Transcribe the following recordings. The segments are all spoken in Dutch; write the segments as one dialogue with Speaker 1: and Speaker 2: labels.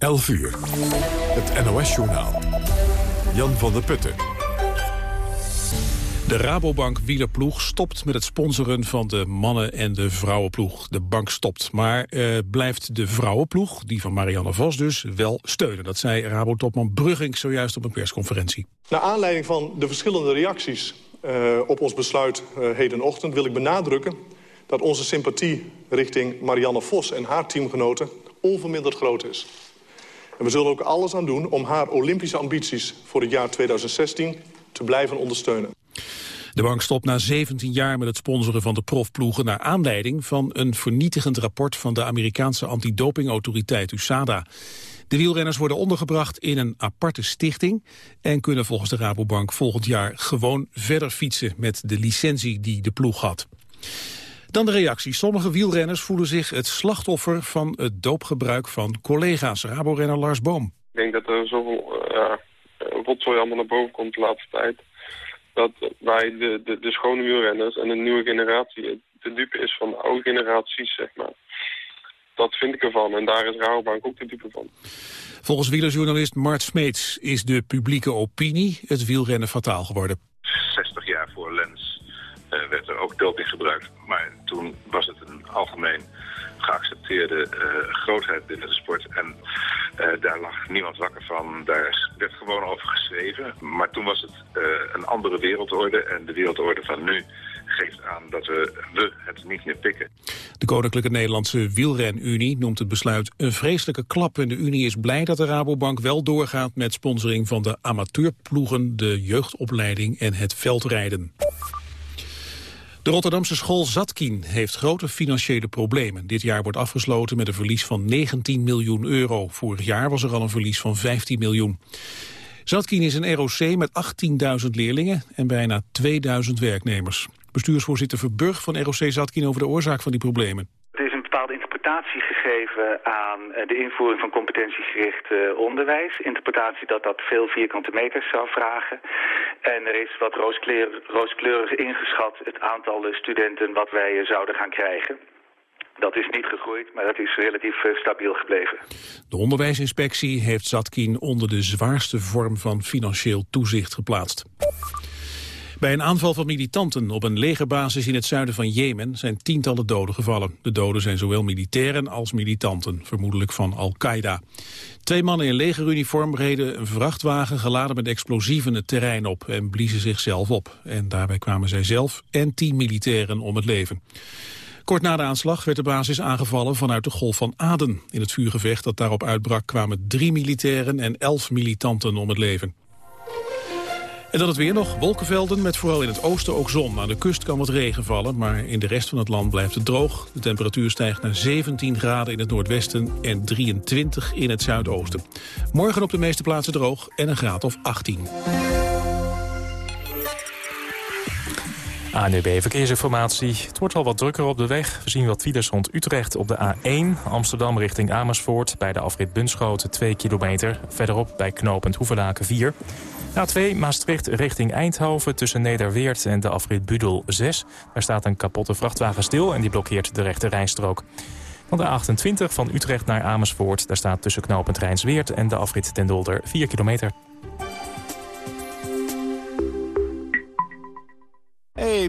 Speaker 1: 11 uur. Het NOS-journaal. Jan van der Putten.
Speaker 2: De Rabobank wielerploeg stopt met het sponsoren van de mannen- en de vrouwenploeg. De bank stopt, maar uh, blijft de vrouwenploeg, die van Marianne Vos dus, wel steunen. Dat zei Rabo-topman Brugging zojuist op een persconferentie.
Speaker 3: Naar aanleiding van de verschillende reacties uh, op ons besluit uh, hedenochtend... wil ik benadrukken dat onze sympathie richting Marianne Vos en haar teamgenoten onverminderd groot is. En we zullen ook alles aan doen om haar Olympische ambities voor het jaar 2016 te blijven ondersteunen.
Speaker 2: De bank stopt na 17 jaar met het sponsoren van de profploegen... naar aanleiding van een vernietigend rapport van de Amerikaanse antidopingautoriteit USADA. De wielrenners worden ondergebracht in een aparte stichting... en kunnen volgens de Rabobank volgend jaar gewoon verder fietsen... met de licentie die de ploeg had. Dan de reactie. Sommige wielrenners voelen zich het slachtoffer van het doopgebruik van collega's. Rabo-renner Lars Boom.
Speaker 4: Ik denk dat er zoveel uh, rotzooi allemaal naar boven komt de laatste tijd. Dat wij de, de, de schone wielrenners en de nieuwe generatie de dupe is van de oude generaties, zeg maar. Dat vind ik ervan en daar is Rabobank ook de dupe van.
Speaker 2: Volgens wielerjournalist Mart Smeets is de publieke opinie het wielrennen fataal geworden.
Speaker 5: Uh, werd er ook doping gebruikt. Maar toen was het een algemeen geaccepteerde uh, grootheid binnen de sport. En uh, daar lag niemand wakker van. Daar werd gewoon over geschreven. Maar toen was het een andere wereldorde. En de wereldorde van nu geeft aan dat we, we het niet meer pikken.
Speaker 2: De Koninklijke Nederlandse Wielrenunie noemt het besluit een vreselijke klap. En de Unie is blij dat de Rabobank wel doorgaat met sponsoring van de amateurploegen, de jeugdopleiding en het veldrijden. De Rotterdamse school Zatkin heeft grote financiële problemen. Dit jaar wordt afgesloten met een verlies van 19 miljoen euro. Vorig jaar was er al een verlies van 15 miljoen. Zatkin is een ROC met 18.000 leerlingen en bijna 2000 werknemers. Bestuursvoorzitter Verburg van ROC Zatkin over de oorzaak van die problemen
Speaker 6: interpretatie gegeven aan de invoering van competentiegericht onderwijs. Interpretatie dat dat veel vierkante meters zou vragen. En er is wat rooskleurig, ingeschat het aantal studenten wat wij zouden gaan krijgen. Dat is niet gegroeid, maar dat is relatief stabiel gebleven.
Speaker 2: De onderwijsinspectie heeft Zatkin onder de zwaarste vorm van financieel toezicht geplaatst. Bij een aanval van militanten op een legerbasis in het zuiden van Jemen zijn tientallen doden gevallen. De doden zijn zowel militairen als militanten, vermoedelijk van Al-Qaeda. Twee mannen in legeruniform reden een vrachtwagen geladen met explosieven het terrein op en bliezen zichzelf op. En daarbij kwamen zij zelf en tien militairen om het leven. Kort na de aanslag werd de basis aangevallen vanuit de Golf van Aden. In het vuurgevecht dat daarop uitbrak kwamen drie militairen en elf militanten om het leven. En dan het weer nog. Wolkenvelden met vooral in het oosten ook zon. Aan de kust kan wat regen vallen, maar in de rest van het land blijft het droog. De temperatuur stijgt naar 17 graden in het noordwesten en 23 in het zuidoosten. Morgen op de meeste plaatsen droog en een graad of 18.
Speaker 7: ANUB Verkeersinformatie. Het wordt al wat drukker op de weg. We zien wat files rond Utrecht op de A1. Amsterdam richting Amersfoort. Bij de afrit Bunschoten 2 kilometer. Verderop bij knooppunt Hoevelaken 4. A2 Maastricht richting Eindhoven tussen Nederweert en de afrit Budel 6. Daar staat een kapotte vrachtwagen stil en die blokkeert de rechte rijstrook. Van de 28 van Utrecht naar Amersfoort. Daar staat tussen knooppunt Rijnsweert en de afrit Den Dolder 4 kilometer.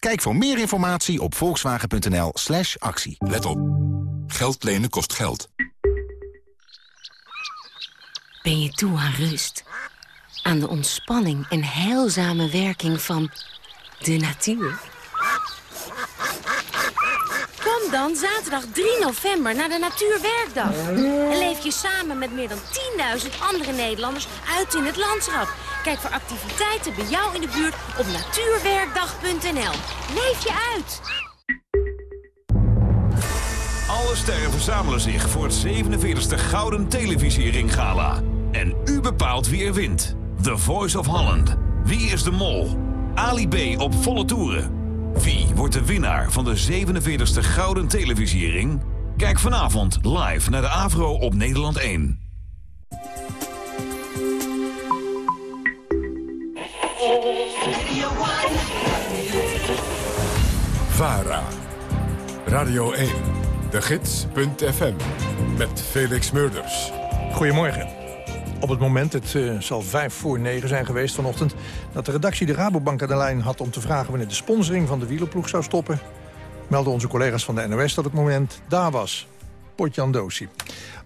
Speaker 8: Kijk voor meer informatie op volkswagen.nl slash actie.
Speaker 1: Let op. Geld lenen kost geld.
Speaker 9: Ben je toe aan rust? Aan de ontspanning en heilzame werking van de natuur? Kom dan zaterdag 3 november naar de Natuurwerkdag. En leef je samen met meer dan 10.000 andere Nederlanders uit in het landschap. Kijk voor activiteiten bij jou in de buurt op natuurwerkdag.nl. Leef je uit!
Speaker 10: Alle sterren verzamelen zich voor het 47e Gouden Televisiering Gala. En u bepaalt wie er wint. The Voice of Holland. Wie is de mol? Ali B op volle toeren. Wie wordt de winnaar van de 47e Gouden Televisiering? Kijk vanavond live naar de Avro op Nederland 1.
Speaker 1: VARA. Radio 1. De Gids.fm. Met Felix Murders.
Speaker 11: Goedemorgen. Op het moment, het uh, zal vijf voor negen zijn geweest vanochtend... dat de redactie de Rabobank aan de lijn had om te vragen... wanneer de sponsoring van de wielerploeg zou stoppen... melden onze collega's van de NOS dat het moment daar was. Potjan Dosi.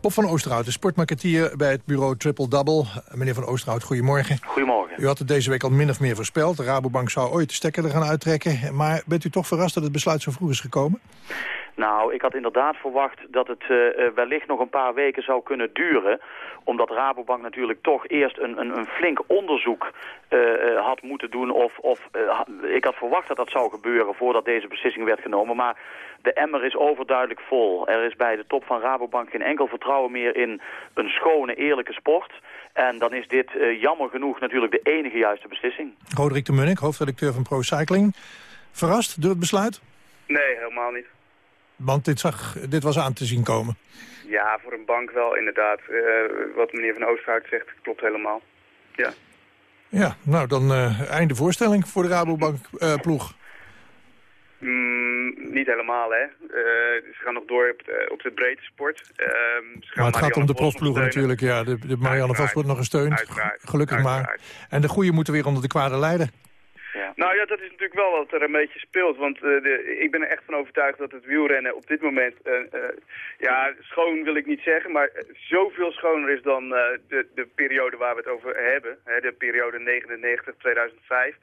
Speaker 11: Bob van Oosterhout, de sportmarketeer bij het bureau Triple Double. Meneer van Oosterhout, goedemorgen.
Speaker 12: Goedemorgen.
Speaker 11: U had het deze week al min of meer voorspeld. De Rabobank zou ooit de stekker er gaan uittrekken. Maar bent u toch verrast dat het besluit zo vroeg is gekomen?
Speaker 12: Nou, ik had inderdaad verwacht dat het uh, wellicht nog een paar weken zou kunnen duren. Omdat Rabobank natuurlijk toch eerst een, een, een flink onderzoek uh, had moeten doen. Of, of ik had verwacht dat dat zou gebeuren voordat deze beslissing werd genomen. Maar de emmer is overduidelijk vol. Er is bij de top van Rabobank geen enkel vertrouwen meer in een schone, eerlijke sport. En dan is dit jammer genoeg natuurlijk de enige juiste beslissing.
Speaker 11: Roderick de Munnik, hoofdredacteur van Pro Cycling. Verrast door het besluit?
Speaker 13: Nee, helemaal niet.
Speaker 11: Want dit, zag, dit was aan te zien komen.
Speaker 13: Ja, voor een bank wel inderdaad. Uh, wat meneer Van Oosterhout zegt, klopt helemaal. Ja.
Speaker 11: Ja, nou dan uh, einde voorstelling voor de Rabobank uh, ploeg.
Speaker 13: Mm, niet helemaal, hè. ze gaan nog door op, de, op de breedte sport.
Speaker 11: Ehm, maar het gaat om de profploegen natuurlijk, ja. De, de Marianne Vos wordt nog gesteund, gelukkig
Speaker 13: Uiteraard.
Speaker 11: maar. En de goede moeten weer onder de kwade leiden.
Speaker 13: Nou ja, dat is natuurlijk wel wat er een beetje speelt. Want uh, de, ik ben er echt van overtuigd dat het wielrennen op dit moment... Uh, uh, ja, schoon wil ik niet zeggen, maar zoveel schoner is dan de, de periode waar we het over hebben. Hè, de periode 99-2005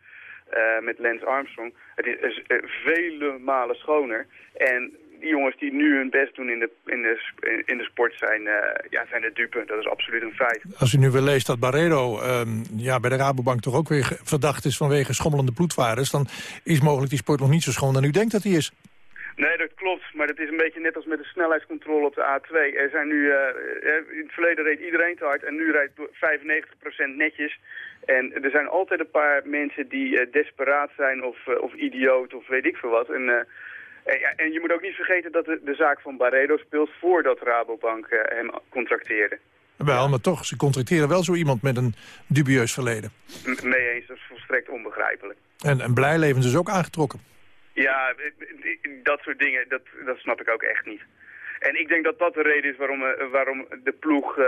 Speaker 13: met Lance Armstrong. Het is vele malen schoner. En die jongens die nu hun best doen in de, in de, in de sport zijn, uh, ja, zijn de dupe. Dat is absoluut een feit.
Speaker 11: Als u nu weer leest dat Barredo um, ja, bij de Rabobank toch ook weer verdacht is vanwege schommelende bloedvaarders... dan is mogelijk die sport nog niet zo schoon dan u denkt dat hij is.
Speaker 13: Nee, dat klopt. Maar dat is een beetje net als met de snelheidscontrole op de A2. Er zijn nu, uh, in het verleden reed iedereen te hard en nu rijdt 95% netjes. En er zijn altijd een paar mensen die uh, desperaat zijn of, of idioot of weet ik veel wat. En en, ja, en je moet ook niet vergeten dat de, de zaak van Barredo speelt voordat Rabobank uh, hem contracteerde.
Speaker 11: Wel, maar toch, ze contracteren wel zo iemand met een dubieus verleden.
Speaker 13: M mee eens, dat is volstrekt onbegrijpelijk.
Speaker 11: En, en blijlevens is ook aangetrokken.
Speaker 13: Ja, dat soort dingen, dat, dat snap ik ook echt niet. En ik denk dat dat de reden is waarom, uh, waarom de ploeg uh,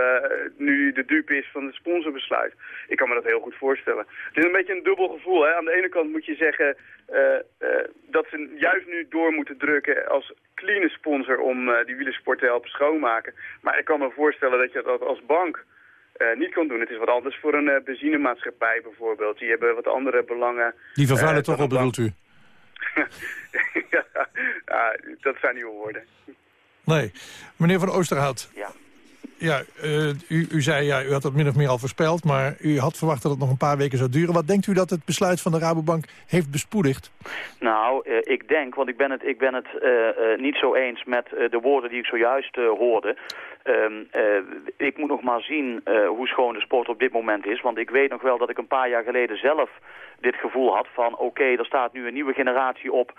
Speaker 13: nu de dupe is van het sponsorbesluit. Ik kan me dat heel goed voorstellen. Het is een beetje een dubbel gevoel. Hè? Aan de ene kant moet je zeggen uh, dat ze juist nu door moeten drukken als clean sponsor om die wielersport te helpen schoonmaken. Maar ik kan me voorstellen dat je dat als bank niet kan doen. Het is wat anders voor een benzinemaatschappij bijvoorbeeld. Die hebben wat andere belangen.
Speaker 11: Die vervuilen toch al, bedoelt u?
Speaker 13: ja, ja, dat zijn nieuwe woorden.
Speaker 11: Nee. Meneer Van Oosterhout.
Speaker 12: Ja.
Speaker 11: Ja, uh, u, u zei, ja, u had dat min of meer al voorspeld... maar u had verwacht dat het nog een paar weken zou duren. Wat denkt u dat het besluit van de Rabobank heeft bespoedigd?
Speaker 12: Nou, uh, ik denk, want ik ben het, ik ben het uh, niet zo eens met de woorden die ik zojuist hoorde... Um, ik moet nog maar zien hoe schoon de sport op dit moment is. Want ik weet nog wel dat ik een paar jaar geleden zelf dit gevoel had van... oké, okay, er staat nu een nieuwe generatie op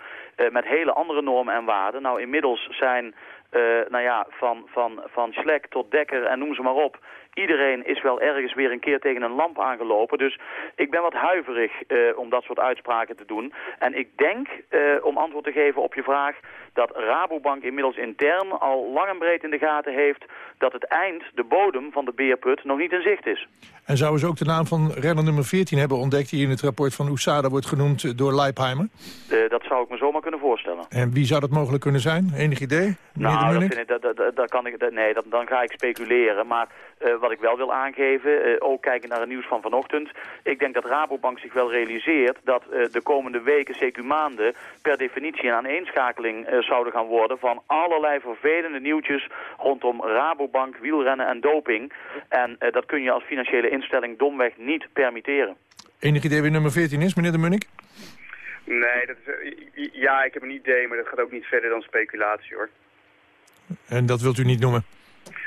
Speaker 12: met hele andere normen en waarden. Nou, inmiddels zijn... Uh, nou ja, van, van, van Schlek tot Dekker en noem ze maar op. Iedereen is wel ergens weer een keer tegen een lamp aangelopen. Dus ik ben wat huiverig uh, om dat soort uitspraken te doen. En ik denk, uh, om antwoord te geven op je vraag... dat Rabobank inmiddels intern al lang en breed in de gaten heeft... dat het eind, de bodem van de beerput, nog niet in zicht is.
Speaker 11: En zouden ze ook de naam van renner nummer 14 hebben ontdekt... die in het rapport van USADA wordt genoemd door Leipheimer?
Speaker 12: Uh, dat zou ik me zomaar kunnen voorstellen.
Speaker 11: En wie zou dat mogelijk kunnen zijn? Enig idee?
Speaker 12: Nou, dat vind ik, dat, dat, dat kan ik, dat, nee, dat, dan ga ik speculeren. Maar uh, wat ik wel wil aangeven, uh, ook kijken naar het nieuws van vanochtend... ik denk dat Rabobank zich wel realiseert dat de komende weken, zeker maanden... per definitie een aaneenschakeling zouden gaan worden... van allerlei vervelende nieuwtjes rondom Rabobank, wielrennen en doping. En dat kun je als financiële instelling domweg niet permitteren.
Speaker 11: Enig idee wie nummer 14 is, meneer de Munnik?
Speaker 13: Nee, dat is, ja, ik heb een idee, maar dat gaat ook niet verder dan speculatie, hoor.
Speaker 11: En dat wilt u niet noemen?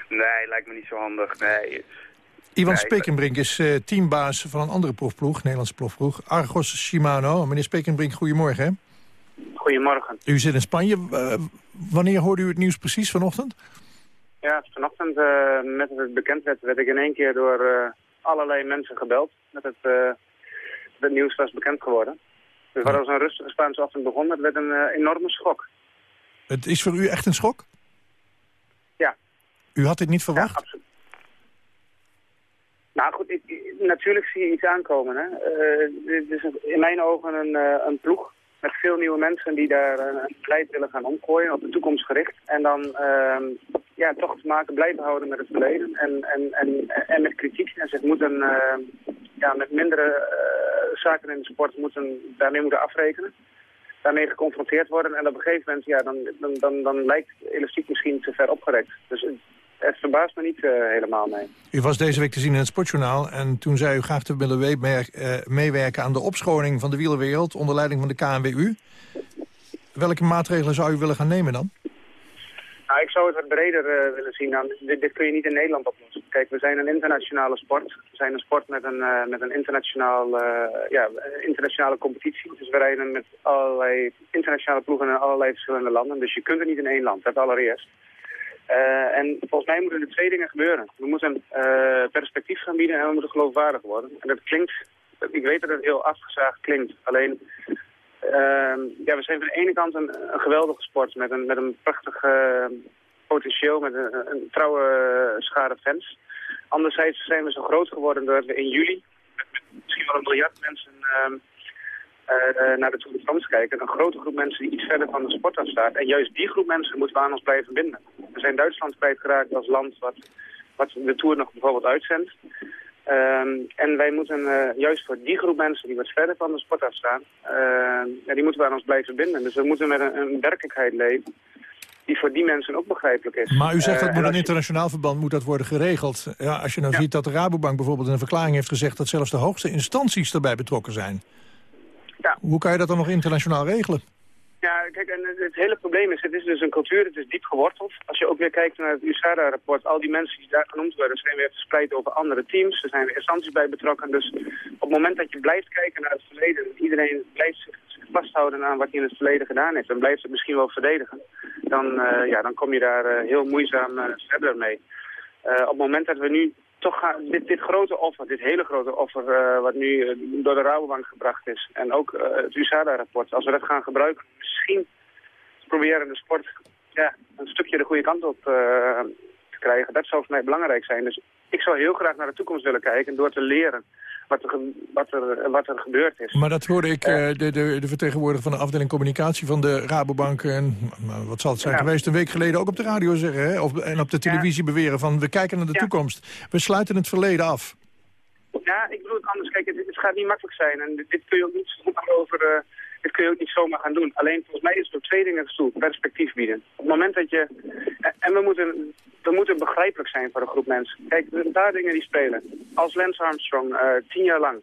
Speaker 13: Nee, lijkt me niet zo handig, nee.
Speaker 11: Ivan
Speaker 13: Nee,
Speaker 11: Spekenbrink is eh, teambaas van een andere profploeg, Nederlandse profploeg. Argos Shimano. Meneer Spekenbrink, goedemorgen.
Speaker 14: Goedemorgen.
Speaker 11: U zit in Spanje. Eh, wanneer hoorde u het nieuws precies vanochtend?
Speaker 14: Ja, vanochtend eh, met het bekend werd, werd ik in één keer door eh, allerlei mensen gebeld. Met het, het nieuws was bekend geworden. Dus waar als een rustige Spaanse ochtend begon, het werd een enorme schok.
Speaker 11: Het is voor u echt een schok?
Speaker 14: Ja.
Speaker 11: U had dit niet verwacht?
Speaker 14: Nou goed, ik, natuurlijk zie je iets aankomen. Hè. Dit is in mijn ogen een, een ploeg met veel nieuwe mensen die daar een, een beleid willen gaan omgooien, op de toekomst gericht. En dan ehm, ja, toch te maken blijven houden met het verleden en, en, en, en met kritiek. En zich moeten eh, ja, met mindere eh, zaken in de sport moeten, daarmee moeten afrekenen. Daarmee geconfronteerd worden. En op een gegeven moment, ja, dan, dan, dan, dan lijkt elastiek misschien te ver opgerekt. Dus het, verbaast me niet eh, helemaal, nee.
Speaker 11: U was deze week te zien in het Sportjournaal en toen zei u graag te willen eh, meewerken aan de opschoning van de wielerwereld onder leiding van de KNWU. Welke maatregelen zou u willen gaan nemen dan?
Speaker 14: Nou, ik zou het wat breder eh, willen zien. Dan, dit, dit kun je niet in Nederland oplossen. Kijk, we zijn een internationale sport. We zijn een sport met een, eh, met een internationaal, ja, internationale competitie. Dus we rijden met allerlei internationale ploegen in allerlei verschillende landen. Dus je kunt het niet in één land, dat allereerst. Eh, en volgens mij moeten er twee dingen gebeuren. We moeten eh, perspectief gaan bieden en we moeten geloofwaardig worden. En dat klinkt, ik weet dat het heel afgezaagd klinkt. Alleen, Ehm, ja, we zijn van de ene kant een, een geweldige sport met een, met een prachtig eh, potentieel, met een, een trouwe schare fans. Anderzijds zijn we zo groot geworden doordat we in juli misschien wel een miljard mensen ehm, eh, naar de Tour de France kijken. Een grote groep mensen die iets verder van de sport afstaat. En juist die groep mensen moeten we aan ons blijven binden. We zijn Duitsland kwijtgeraakt als land wat, wat de Tour nog bijvoorbeeld uitzendt. Ehm, en wij moeten eh, juist voor die groep mensen die wat verder van de sport afstaan, eh, ja, die moeten we aan ons blijven binden. Dus we moeten met een, een werkelijkheid leven die voor die mensen ook begrijpelijk is.
Speaker 11: Maar u zegt
Speaker 14: Eh,
Speaker 11: dat
Speaker 14: en
Speaker 11: moet een
Speaker 14: je-
Speaker 11: internationaal verband moet dat worden geregeld. Ja, als je nou ziet dat de Rabobank bijvoorbeeld in een verklaring heeft gezegd... dat zelfs de hoogste instanties erbij betrokken zijn.
Speaker 14: Ja.
Speaker 11: Hoe kan je dat dan nog internationaal regelen?
Speaker 14: Ja, kijk, en het, hele probleem is, het is dus een cultuur, het is diep geworteld. Als je ook weer kijkt naar het USADA-rapport, al die mensen die daar genoemd worden, zijn weer verspreid over andere teams. Er zijn weer instanties bij betrokken. Dus op het moment dat je blijft kijken naar het verleden, en iedereen blijft zich, vasthouden aan wat hij in het verleden gedaan heeft, en blijft het misschien wel verdedigen, dan, eh, ja, dan kom je daar eh, heel moeizaam eh, verder mee. Op het moment dat we nu toch gaan, dit, dit grote offer, dit hele grote offer eh, wat nu eh, door de Rabobank gebracht is, en ook eh, het USADA-rapport, als we dat gaan gebruiken, misschien proberen de sport ja, een stukje de goede kant op te krijgen. Dat zou voor mij belangrijk zijn. Dus ik zou heel graag naar de toekomst willen kijken door te leren wat er, wat er, wat er gebeurd is.
Speaker 11: Maar dat hoorde ik eh, de, de, de vertegenwoordiger van de afdeling communicatie van de Rabobank... En, wat zal het zijn
Speaker 14: Ja.
Speaker 11: geweest, een week geleden ook op de radio zeggen... Hè? Of, en op de televisie beweren van we kijken naar de toekomst. We sluiten het verleden af.
Speaker 14: Ja, ik bedoel het anders. Kijk, het, het gaat niet makkelijk zijn. En dit, dit kun je ook niet zomaar over... eh, dit kun je ook niet zomaar gaan doen. Alleen volgens mij is het op twee dingen gestoeld. Perspectief bieden. Op het moment dat je... En, en we moeten, we moeten begrijpelijk zijn voor een groep mensen. Kijk, een paar dingen die spelen. Als Lance Armstrong eh, tien jaar lang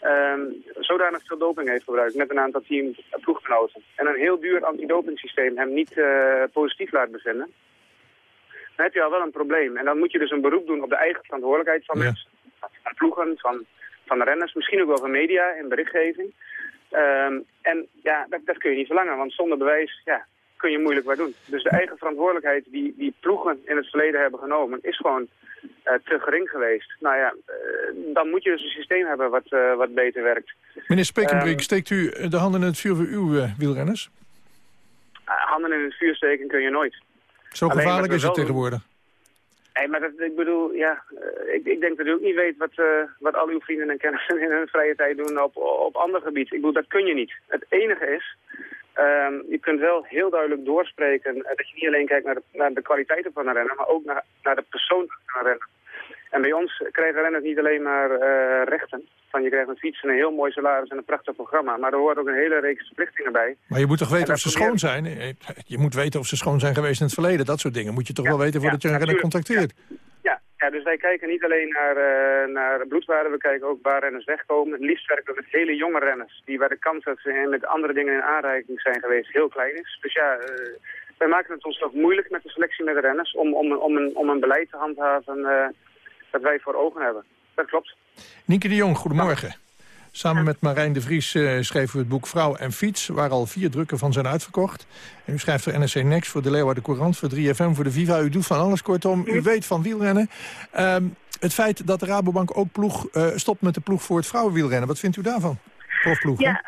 Speaker 14: ehm, zodanig veel doping heeft gebruikt met een aantal team eh, ploeggenoten. En een heel duur antidopingsysteem hem niet eh, positief laat bevinden. Dan heb je al wel een probleem. En dan moet je dus een beroep doen op de eigen verantwoordelijkheid van mensen van ploegen, van, van renners, misschien ook wel van media en berichtgeving. Ehm, en ja, dat, dat kun je niet verlangen, want zonder bewijs ja, kun je moeilijk wat doen. Dus de eigen verantwoordelijkheid die, die ploegen in het verleden hebben genomen, is gewoon eh, te gering geweest. Nou ja, eh, dan moet je dus een systeem hebben wat, eh, wat beter werkt.
Speaker 11: Meneer Spekenbrink,
Speaker 14: Ehm,
Speaker 11: steekt u de handen in het vuur voor uw wielrenners?
Speaker 14: Eh, handen in het vuur steken kun je nooit.
Speaker 11: Zo gevaarlijk is het tegenwoordig.
Speaker 14: Nee, maar dat, ik bedoel, ja, eh, ik, ik denk dat u ook niet weet wat, eh, wat al uw vrienden en kennissen in hun vrije tijd doen op, op ander gebied. Ik bedoel, dat kun je niet. Het enige is, ehm, je kunt wel heel duidelijk doorspreken eh, dat je niet alleen kijkt naar de, naar de kwaliteiten van een renner, maar ook naar, naar de persoon van een renner. En bij ons krijgen renners niet alleen maar eh, rechten. Van je krijgt een fiets en een heel mooi salaris en een prachtig programma. Maar er hoort ook een hele reeks verplichtingen bij.
Speaker 11: Maar je moet toch weten
Speaker 14: En
Speaker 11: of ze schoon zijn? Eh, Je moet weten of ze schoon zijn geweest in het verleden. Dat soort dingen moet je toch wel weten voordat je een renner contacteert.
Speaker 14: Ja, ja, dus wij kijken niet alleen naar, eh, naar bloedwaarden, we kijken ook waar renners wegkomen. Het liefst werken we met hele jonge renners, die waar de kans dat ze met andere dingen in aanraking zijn geweest heel klein is. Dus ja, wij maken het ons toch moeilijk met de selectie met de renners om, om, om, een, om een beleid te handhaven dat wij voor ogen hebben. Dat klopt.
Speaker 11: Nienke de Jong, goedemorgen. Samen met Marijn de Vries uh, schreven we het boek Vrouw en Fiets... waar al vier drukken van zijn uitverkocht. En u schrijft voor NRC Next, voor de Leeuwarden Courant... voor 3FM, voor de Viva. U doet van alles, kortom. U weet van wielrennen. Uh, het feit dat de Rabobank ook ploeg, uh, stopt met de ploeg voor het vrouwenwielrennen. Wat vindt u daarvan? Profploeg,
Speaker 15: ja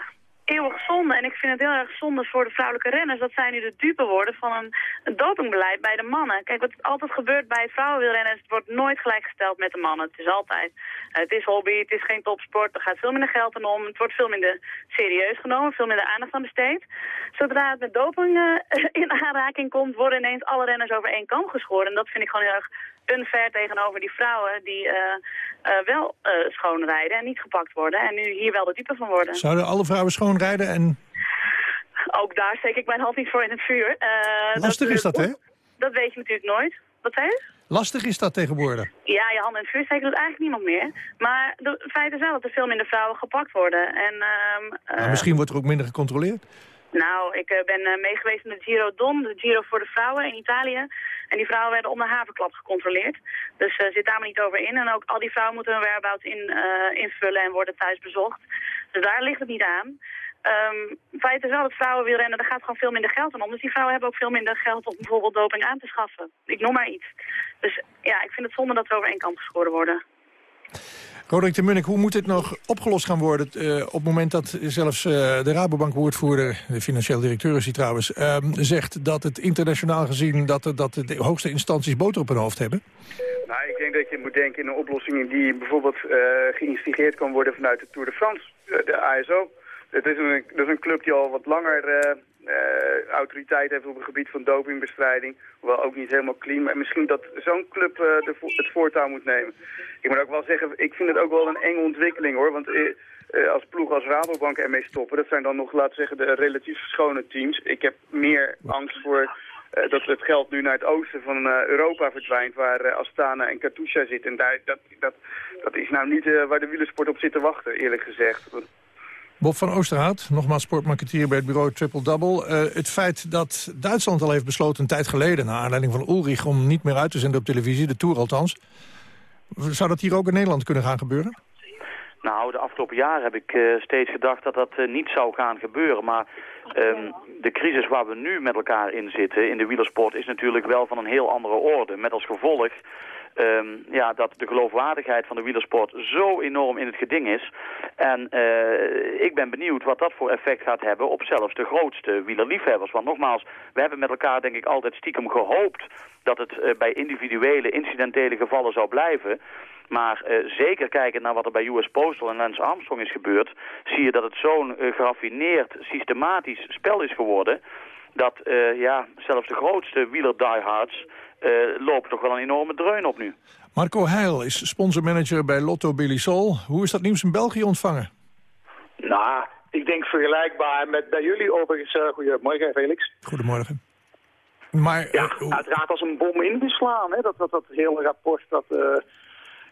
Speaker 15: eeuwig zonde. En ik vind het heel erg zonde voor de vrouwelijke renners... dat zij nu de dupe worden van een, dopingbeleid bij de mannen. Kijk, wat altijd gebeurt bij vrouwenwielrennen... het wordt nooit gelijkgesteld met de mannen. Het is altijd... Het is hobby, het is geen topsport, er gaat veel minder geld aan om. Het wordt veel minder serieus genomen, veel minder aandacht aan besteed. Zodra het met doping uh, in aanraking komt... worden ineens alle renners over één kam geschoren. En dat vind ik gewoon heel erg unfair tegenover die vrouwen die uh, uh, wel uh, schoonrijden en niet gepakt worden. En nu hier wel de type van worden.
Speaker 11: Zouden alle vrouwen schoonrijden en...
Speaker 15: Ook daar steek ik mijn hand niet voor in het vuur.
Speaker 11: Lastig dat, is dat, hè?
Speaker 15: Dat weet je natuurlijk nooit. Wat zei je?
Speaker 11: Lastig is dat tegenwoordig.
Speaker 15: Ja, je hand in het vuur steken doet eigenlijk niemand meer. Maar het feit is wel dat er veel minder vrouwen gepakt worden. En,
Speaker 11: uh, misschien wordt er ook minder gecontroleerd?
Speaker 15: Nou, ik uh, ben uh, meegeweest met de Giro Don, de Giro voor de vrouwen in Italië. En die vrouwen werden om de havenklap gecontroleerd. Dus uh, zit daar maar niet over in. En ook al die vrouwen moeten hun whereabouts in, invullen en worden thuis bezocht. Dus daar ligt het niet aan. Um, feit is wel dat vrouwen weer rennen, daar gaat gewoon veel minder geld aan om. Dus die vrouwen hebben ook veel minder geld om bijvoorbeeld doping aan te schaffen. Ik noem maar iets. Dus ja, ik vind het zonde dat we over één kant geschoren worden.
Speaker 11: Roderick de Munnik, hoe moet dit nog opgelost gaan worden... Uh, op het moment dat zelfs uh, de Rabobank-woordvoerder... de financieel directeur is die trouwens... Uh, zegt dat het internationaal gezien... dat, dat de hoogste instanties boter op hun hoofd hebben?
Speaker 13: Nou, ik denk dat je moet denken in een oplossing... die bijvoorbeeld uh, geïnstigeerd kan worden vanuit de Tour de France, de ASO... Het is een, dat is een club die al wat langer autoriteit heeft op het gebied van dopingbestrijding. Hoewel ook niet helemaal clean. Maar misschien dat zo'n club uh, de, het voortouw moet nemen. Ik moet ook wel zeggen, ik vind het ook wel een enge ontwikkeling hoor. Want als ploeg als Rabobank ermee stoppen, dat zijn dan nog, laten zeggen, de relatief schone teams. Ik heb meer angst voor dat het geld nu naar het oosten van Europa verdwijnt, waar Astana en Katusha zitten. En daar, dat, dat, dat is nou niet waar de wielersport op zit te wachten, eerlijk gezegd.
Speaker 11: Bob van Oosterhout, nogmaals sportmarketeer bij het bureau Triple Double. Uh, het feit dat Duitsland al heeft besloten een tijd geleden... naar aanleiding van Ulrich om niet meer uit te zenden op televisie, de Tour althans... zou dat hier ook in Nederland kunnen gaan gebeuren?
Speaker 12: Nou, de afgelopen jaren heb ik uh, steeds gedacht dat dat uh, niet zou gaan gebeuren. Maar um, de crisis waar we nu met elkaar in zitten in de wielersport... is natuurlijk wel van een heel andere orde. Met als gevolg um, ja, dat de geloofwaardigheid van de wielersport zo enorm in het geding is. En uh, ik ben benieuwd wat dat voor effect gaat hebben op zelfs de grootste wielerliefhebbers. Want nogmaals, we hebben met elkaar denk ik altijd stiekem gehoopt dat het uh, bij individuele, incidentele gevallen zou blijven. Maar uh, zeker kijkend naar wat er bij US Postal en Lance Armstrong is gebeurd... zie je dat het zo'n uh, geraffineerd, systematisch spel is geworden... dat uh, ja, zelfs de grootste wieler-diehards uh, lopen toch wel een enorme dreun op nu.
Speaker 11: Marco Heil is sponsormanager bij Lotto Belisol. Hoe is dat nieuws in België ontvangen?
Speaker 16: Nou, ik denk vergelijkbaar met bij jullie overigens. Uh, goedemorgen, Felix.
Speaker 11: Goedemorgen. Maar,
Speaker 16: ja, uh, uiteraard als een bom ingeslaan. Hè? Dat, dat, dat hele rapport dat, uh,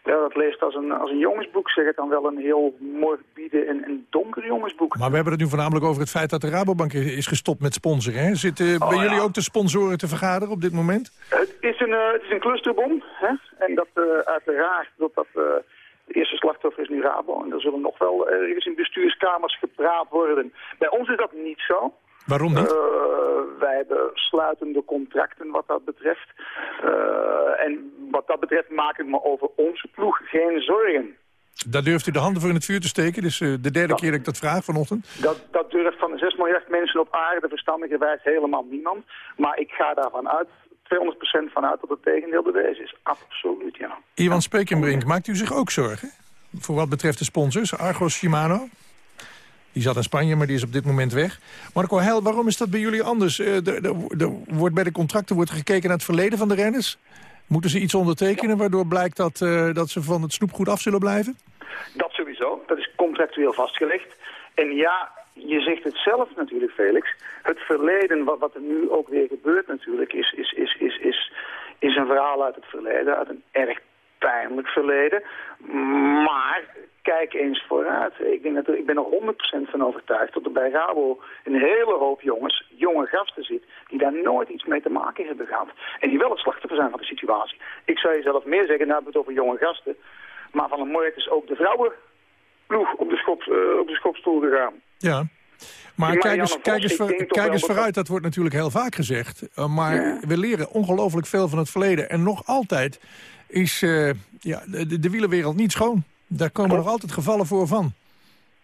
Speaker 16: ja, dat leest als een, als een jongensboek, zeg het dan wel een heel morbide en, en donker jongensboek.
Speaker 11: Maar we hebben het nu voornamelijk over het feit dat de Rabobank is gestopt met sponsoren. Hè? Zitten oh, bij ja. jullie ook de sponsoren te vergaderen op dit moment?
Speaker 16: Het is een, uh, het is een clusterbom. Hè? En dat uh, uiteraard, dat, dat uh, de eerste slachtoffer is nu Rabo. En er zullen nog wel ergens in bestuurskamers gepraat worden. Bij ons is dat niet zo.
Speaker 11: Waarom niet? Uh,
Speaker 16: wij hebben sluitende contracten wat dat betreft. Uh, en wat dat betreft maak ik me over onze ploeg geen zorgen.
Speaker 11: Daar durft u de handen voor in het vuur te steken? Dus uh, de derde dat, keer dat ik dat vraag vanochtend.
Speaker 16: Dat, dat durft van de 6 miljard mensen op aarde verstandigerwijs helemaal niemand. Maar ik ga daarvan uit 200% vanuit dat het tegendeel bewezen is. Absoluut, ja.
Speaker 11: Iwan Spekenbrink, maakt u zich ook zorgen? Voor wat betreft de sponsors, Argos Shimano? Die zat in Spanje, maar die is op dit moment weg. Marco Heil, waarom is dat bij jullie anders? De, de, de, wordt bij de contracten wordt gekeken naar het verleden van de renners? Moeten ze iets ondertekenen waardoor blijkt dat, uh, dat ze van het snoepgoed af zullen blijven?
Speaker 16: Dat sowieso. Dat is contractueel vastgelegd. En ja, je zegt het zelf natuurlijk, Felix. Het verleden, wat, wat er nu ook weer gebeurt natuurlijk, is, is, is, is, is, is een verhaal uit het verleden. Uit een erg pijnlijk verleden. Maar kijk eens vooruit. Ik, denk dat er, ik ben er 100% van overtuigd dat er bij Rabo een hele hoop jongens, jonge gasten zit, die daar nooit iets mee te maken hebben gehad. En die wel het slachtoffer zijn van de situatie. Ik zou je zelf meer zeggen, nou hebben we het over jonge gasten. Maar van een mooie is ook de vrouwenploeg op de, schop, uh, op de schopstoel gegaan.
Speaker 11: Ja, maar kijk eens, kijk eens, kijk eens vooruit, dat wordt natuurlijk heel vaak gezegd. Uh, maar we leren ongelooflijk veel van het verleden. En nog altijd is uh, ja, de, de wielenwereld niet schoon. Daar komen nog altijd gevallen voor van.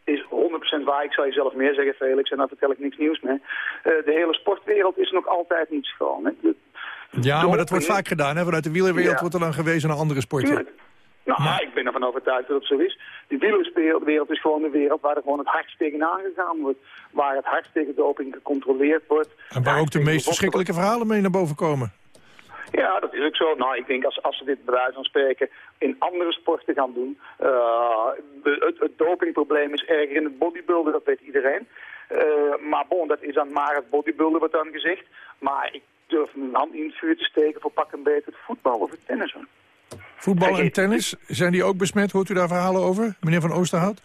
Speaker 16: Is 100% waar. Ik zou je zelf meer zeggen, Felix. En daar vertel ik niks nieuws mee. Uh, de hele sportwereld is nog altijd niet schoon. Hè? De,
Speaker 11: ja, maar dat wordt vaak gedaan. Hè? Vanuit de wielerwereld ja. wordt er dan gewezen naar andere sporten.
Speaker 16: Nou, maar... ik ben ervan overtuigd dat het zo is. De wielerwereld is gewoon een wereld waar er gewoon het hardst tegenaan gegaan wordt. Waar het hardst tegen doping gecontroleerd wordt.
Speaker 11: En waar ook de meest verschrikkelijke verhalen mee naar boven komen.
Speaker 16: Ja, dat is ook zo. Nou, ik denk als, als ze dit bij wijze van spreken in andere sporten gaan doen. Uh, het, het, dopingprobleem is erger in het bodybuilden, dat weet iedereen. Uh, maar bon, dat is dan maar het bodybuilden wat dan gezegd. Maar ik durf mijn hand in het vuur te steken voor pak een beetje het voetbal of het tennis.
Speaker 11: Voetbal en tennis, zijn die ook besmet? Hoort u daar verhalen over, meneer Van Oosterhout?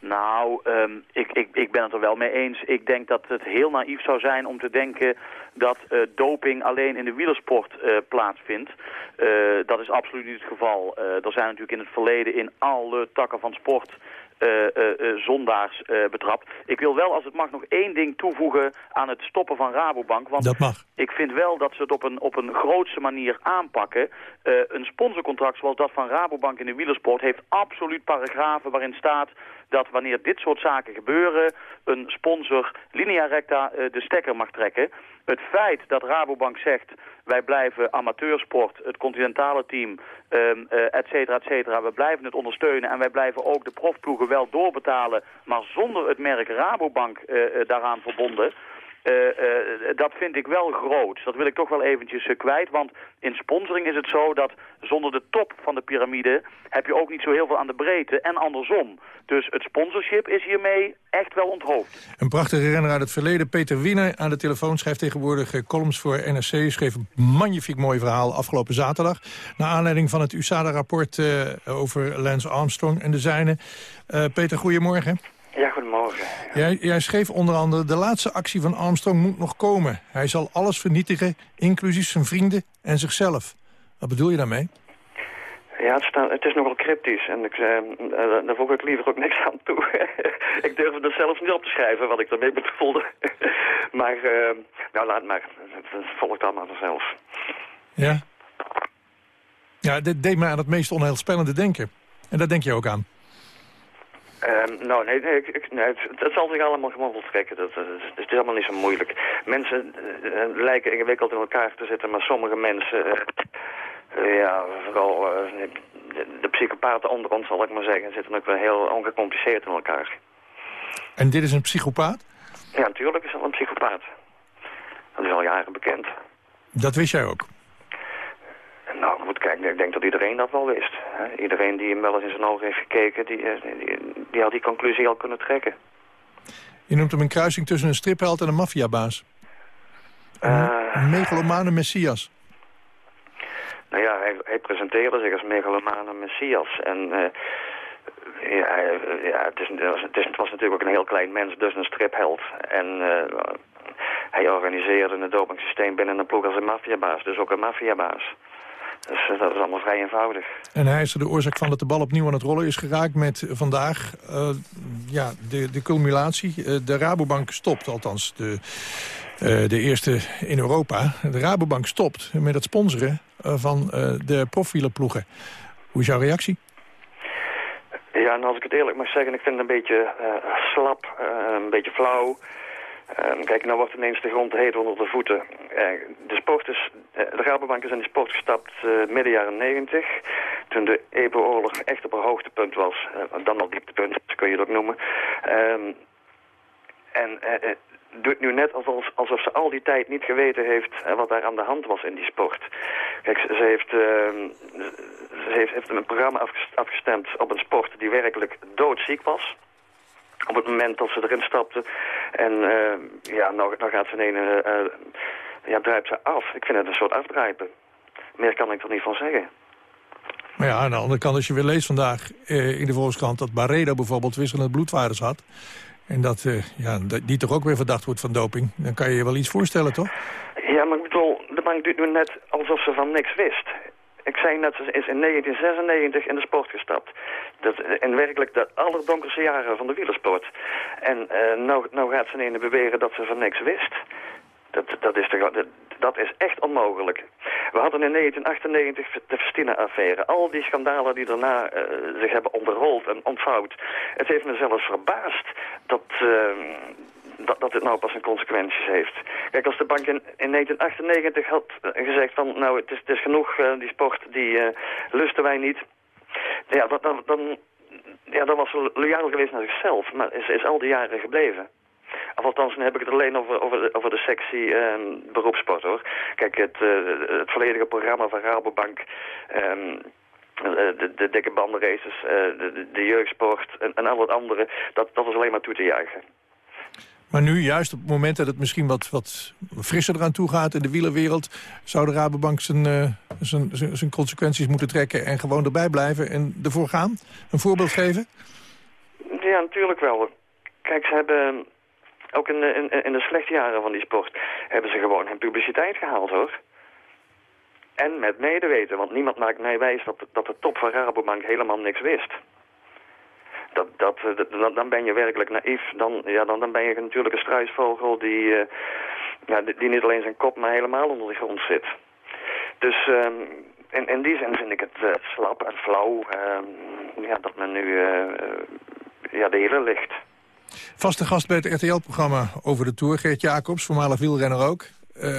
Speaker 12: Nou, um, ik, ik, ik ben het er wel mee eens. Ik denk dat het heel naïef zou zijn om te denken dat uh, doping alleen in de wielersport uh, plaatsvindt. Uh, dat is absoluut niet het geval. er zijn natuurlijk in het verleden in alle takken van sport uh, uh, zondaars betrapt. Ik wil wel, als het mag, nog één ding toevoegen aan het stoppen van Rabobank. Want
Speaker 11: dat mag.
Speaker 12: ik vind wel dat ze het op een, op een grootste manier aanpakken. een sponsorcontract zoals dat van Rabobank in de wielersport heeft absoluut paragrafen waarin staat dat wanneer dit soort zaken gebeuren... een sponsor linea recta de stekker mag trekken. Het feit dat Rabobank zegt... wij blijven amateursport, het continentale team, um, uh, et cetera, et cetera... we blijven het ondersteunen en wij blijven ook de profploegen wel doorbetalen... maar zonder het merk Rabobank uh, daaraan verbonden... Uh, uh, dat vind ik wel groot. Dat wil ik toch wel eventjes uh, kwijt. Want in sponsoring is het zo dat zonder de top van de piramide... heb je ook niet zo heel veel aan de breedte en andersom. Dus het sponsorship is hiermee echt wel onthoofd.
Speaker 11: Een prachtige renner uit het verleden. Peter Wiener aan de telefoon schrijft tegenwoordig columns voor NRC. Schreef een magnifiek mooi verhaal afgelopen zaterdag. Naar aanleiding van het USADA-rapport over Lance Armstrong en de zijne. Peter, goedemorgen.
Speaker 17: Ja, goedemorgen.
Speaker 11: Jij, jij, schreef onder andere, de laatste actie van Armstrong moet nog komen. Hij zal alles vernietigen, inclusief zijn vrienden en zichzelf. Wat bedoel je daarmee?
Speaker 17: Ja, het, staat, het is nogal cryptisch en ik, eh, uh, daar voeg ik liever ook niks aan toe. ik durf er zelfs niet op te schrijven wat ik daarmee bedoelde. maar, uh, nou laat maar, het volgt allemaal vanzelf.
Speaker 11: Ja? Ja, dit deed me aan het meest onheilspellende denken. En daar denk je ook aan.
Speaker 17: Uh, nou, nee, nee, ik, nee het, het, zal zich allemaal gewoon voltrekken. Dat, het is helemaal niet zo moeilijk. Mensen uh, lijken ingewikkeld in elkaar te zitten, maar sommige mensen... Uh, ja, vooral de, de psychopaten onder ons, zal ik maar zeggen, zitten ook wel heel ongecompliceerd in elkaar.
Speaker 11: En dit is een psychopaat?
Speaker 17: Ja, natuurlijk is dat een psychopaat. Dat is al jaren bekend.
Speaker 11: Dat wist jij ook?
Speaker 17: Kijken. Ik denk dat iedereen dat wel wist. Hè? Iedereen die hem wel eens in zijn ogen heeft gekeken, die, die, die, had die conclusie al kunnen trekken.
Speaker 11: Je noemt hem een kruising tussen een stripheld en een maffiabaas. Uh, een megalomane messias.
Speaker 17: Nou ja, hij, hij, presenteerde zich als megalomane messias. En uh, ja, ja het, is, het, is, het, was natuurlijk ook een heel klein mens, dus een stripheld. En uh, hij organiseerde het dopingsysteem binnen een ploeg als een maffiabaas. Dus ook een maffiabaas. Dus uh, dat is allemaal vrij eenvoudig.
Speaker 11: En hij is er de oorzaak van dat de bal opnieuw aan het rollen is geraakt met vandaag uh, ja, de, de culminatie. Uh, de Rabobank stopt, althans de, de eerste in Europa. De Rabobank stopt met het sponsoren van de profwielerploegen. Hoe is jouw reactie?
Speaker 17: Ja, en als ik het eerlijk mag zeggen, ik vind het een beetje slap, een beetje flauw. Um, kijk, nou wordt ineens de grond heet onder de voeten. Uh, de, sport is, uh, de Rabobank is in de sport gestapt uh, midden jaren 90. Toen de EPO-oorlog echt op een hoogtepunt was. dan al dieptepunt, kun je het ook noemen. Um, en doet nu net alsof, alsof ze al die tijd niet geweten heeft wat daar aan de hand was in die sport. Kijk, ze, heeft, ehm, ze heeft, heeft een programma afgestemd op een sport die werkelijk doodziek was op het moment dat ze erin stapte. En uh, ja, nou, nou gaat ze in een, uh, ja, druipt ze af. Ik vind het een soort afdrijpen. Meer kan ik er niet van zeggen.
Speaker 11: Maar ja, aan de andere kant, als je weer leest vandaag eh, in de Volkskrant... dat Barredo bijvoorbeeld wisselende bloedwaardes had... en dat eh, ja, dat die toch ook weer verdacht wordt van doping... dan kan je je wel iets voorstellen, toch?
Speaker 17: Ja, maar ik bedoel, de bank doet nu net alsof ze van niks wist. Ik zei net, ze is in 1996 in de sport gestapt. Dat, in werkelijk de allerdonkerste jaren van de wielersport. En eh nou, nou gaat ze ineens beweren dat ze van niks wist. Dat, dat, is is echt onmogelijk. We hadden in 1998 de Festina-affaire. Al die schandalen die daarna eh, zich hebben onderrold en ontvouwd. Het heeft me zelfs verbaasd dat, eh, dat, dat dit nou pas een consequenties heeft. Kijk, als de bank in, in 1998 had eh, gezegd van... nou, het is, het is genoeg, eh, die sport, die eh, lusten wij niet... Ja, dat, dan, dan, ja, dan was ze loyaal geweest naar zichzelf. Maar is, is al die jaren gebleven. Althans, dan heb ik het alleen over, over, de, over de sectie ehm, beroepssport, hoor. Kijk, het, eh, het volledige programma van Rabobank... ehm, eh, de, de dikke bandenraces, eh, de, de, jeugdsport en, al het andere, dat, dat is alleen maar toe te juichen.
Speaker 11: Maar nu, juist op het moment dat het misschien wat, wat frisser eraan toe gaat in de wielerwereld... zou de Rabobank zijn, eh, zijn, zijn, zijn consequenties moeten trekken en gewoon erbij blijven en ervoor gaan? Een voorbeeld geven?
Speaker 17: Ja, natuurlijk wel. Kijk, ze hebben ook in de, in, in de slechte jaren van die sport... hebben ze gewoon hun publiciteit gehaald, hoor. En met medeweten, want niemand maakt mij wijs dat, dat de top van Rabobank helemaal niks wist. Eh, dan, ben je werkelijk naïef. Dan, ja, dan, ben je natuurlijk een struisvogel die, eh, ja, die, niet alleen zijn kop, maar helemaal onder de grond zit. Dus ehm, in, die zin vind ik het eh, slap en flauw ehm, dat men nu de hele ligt.
Speaker 11: Vaste gast bij het RTL-programma over de Tour, Geert Jacobs, voormalig wielrenner ook.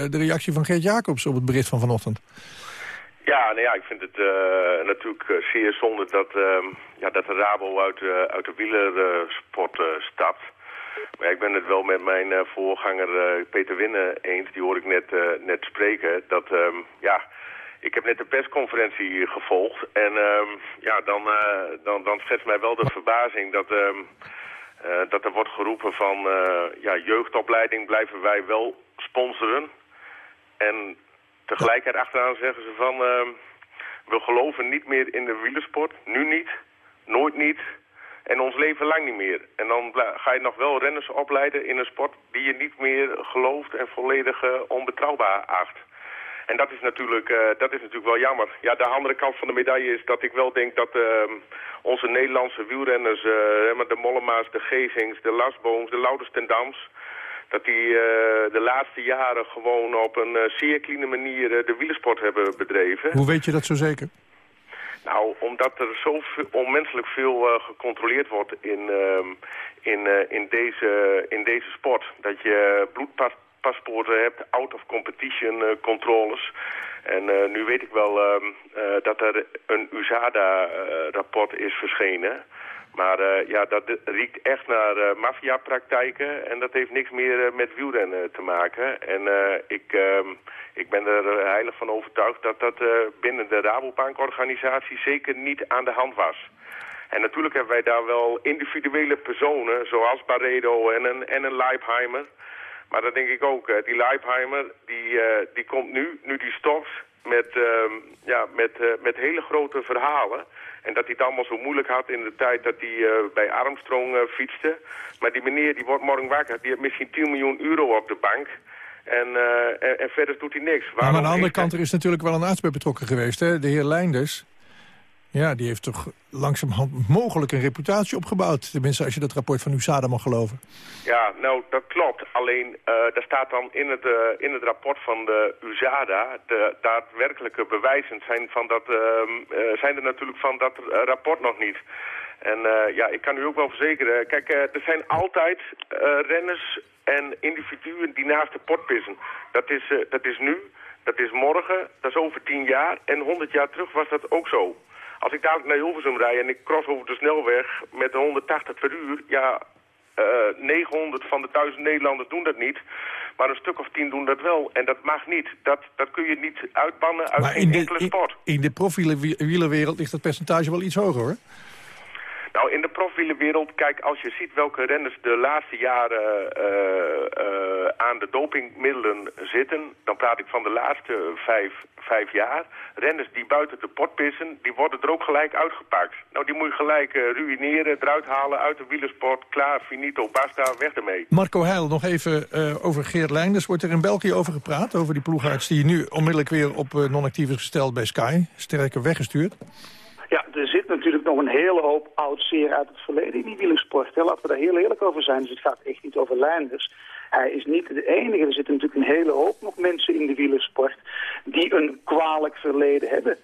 Speaker 11: De reactie van Geert Jacobs op het bericht van vanochtend.
Speaker 18: Ja, nou ja, ik vind het eh, natuurlijk eh, zeer zonde dat, ehm, ja, dat de Rabo uit, eh, uit de wielersport stapt. Maar ik ben het wel met mijn voorganger Peter Winnen eens, die hoor ik net, net spreken, dat ehm, ja, ik heb net de persconferentie gevolgd en ehm, ja, dan, dan, dan mij wel de verbazing dat, dat er wordt geroepen van ja, jeugdopleiding blijven wij wel sponsoren. En tegelijkertijd achteraan zeggen ze van ehm, we geloven niet meer in de wielersport, nu niet, nooit niet en ons leven lang niet meer. En dan ga je nog wel renners opleiden in een sport die je niet meer gelooft en volledig eh, onbetrouwbaar acht. En dat is, natuurlijk, eh, dat is natuurlijk wel jammer. Ja, de andere kant van de medaille is dat ik wel denk dat ehm, onze Nederlandse wielrenners, eh, de Mollema's, de Gezings, de Lasbooms, de Louders ten Dams, dat die eh, de laatste jaren gewoon op een eh, zeer clean manier eh, de wielersport hebben bedreven.
Speaker 11: Hoe weet je dat zo zeker?
Speaker 18: Nou, omdat er zo onmenselijk veel gecontroleerd wordt in, ehm, in, in, deze, in deze sport. Dat je bloedpaspoorten hebt, out-of-competition controles. En nu weet ik wel ehm, eh, dat er een USADA-rapport is verschenen. Maar eh, ja, dat riekt echt naar eh maffiapraktijken en dat heeft niks meer eh, met wielrennen te maken. En ik, ehm, ik ben er heilig van overtuigd dat dat binnen de Rabobank-organisatie zeker niet aan de hand was. En natuurlijk hebben wij daar wel individuele personen, zoals Barredo en een, en een Leipheimer. Maar dan denk ik ook, die Leipheimer, die, die komt nu, nu die stopt, met, ehm, ja, met, met hele grote verhalen. En dat hij het allemaal zo moeilijk had in de tijd dat hij eh, bij Armstrong eh, fietste. Maar die meneer die wordt morgen wakker, die heeft misschien 10 miljoen euro op de bank. En, eh, en, en verder doet hij niks.
Speaker 11: Maar aan de andere kant, er is natuurlijk wel een arts bij betrokken geweest. Hè? De heer Leinders. Ja, die heeft toch langzamerhand mogelijk een reputatie opgebouwd. Tenminste, als je dat rapport van USADA mag geloven.
Speaker 18: Ja, nou, dat klopt. Alleen, eh daar staat dan in het, eh, in het rapport van de USADA... de daadwerkelijke bewijzen zijn, van dat, ehm, eh, zijn er natuurlijk van dat rapport nog niet. En ja, ik kan u ook wel verzekeren... Kijk, er zijn altijd renners en individuen die naast de pot pissen. Dat is, dat is nu, dat is morgen, dat is over tien jaar... en honderd jaar terug was dat ook zo. Als ik dadelijk naar Hilversum rijd en ik cross over de snelweg met 180 per uur... ja, eh, 900 van de 1000 Nederlanders doen dat niet. Maar een stuk of 10 doen dat wel. En dat mag niet. Dat, dat kun je niet uitbannen uit
Speaker 11: Maar
Speaker 18: geen
Speaker 11: in de,
Speaker 18: enkele
Speaker 11: in,
Speaker 18: sport.
Speaker 11: in de profielwielerwereld ligt dat percentage wel iets hoger, hoor.
Speaker 18: Nou, in de profwielenwereld, kijk, als je ziet welke renners de laatste jaren uh, aan de dopingmiddelen zitten, dan praat ik van de laatste vijf, vijf jaar. Renners die buiten de pot pissen, die worden er ook gelijk uitgepakt. Nou, die moet je gelijk ruïneren, eruit halen uit de wielersport. Klaar, finito, basta, weg ermee.
Speaker 11: Marco Heil, nog even over Geert Leinders. Wordt er in België over gepraat, over die ploegarts die nu onmiddellijk weer op non-actief is gesteld bij Sky? Sterker weggestuurd?
Speaker 16: Ja, er zit natuurlijk nog een hele hoop uit het verleden in die wielersport. Laten we daar heel eerlijk over zijn. Dus het gaat echt niet over Leinders. Hij is niet de enige. Er zitten natuurlijk een hele hoop nog mensen in de wielersport die een kwalijk verleden hebben.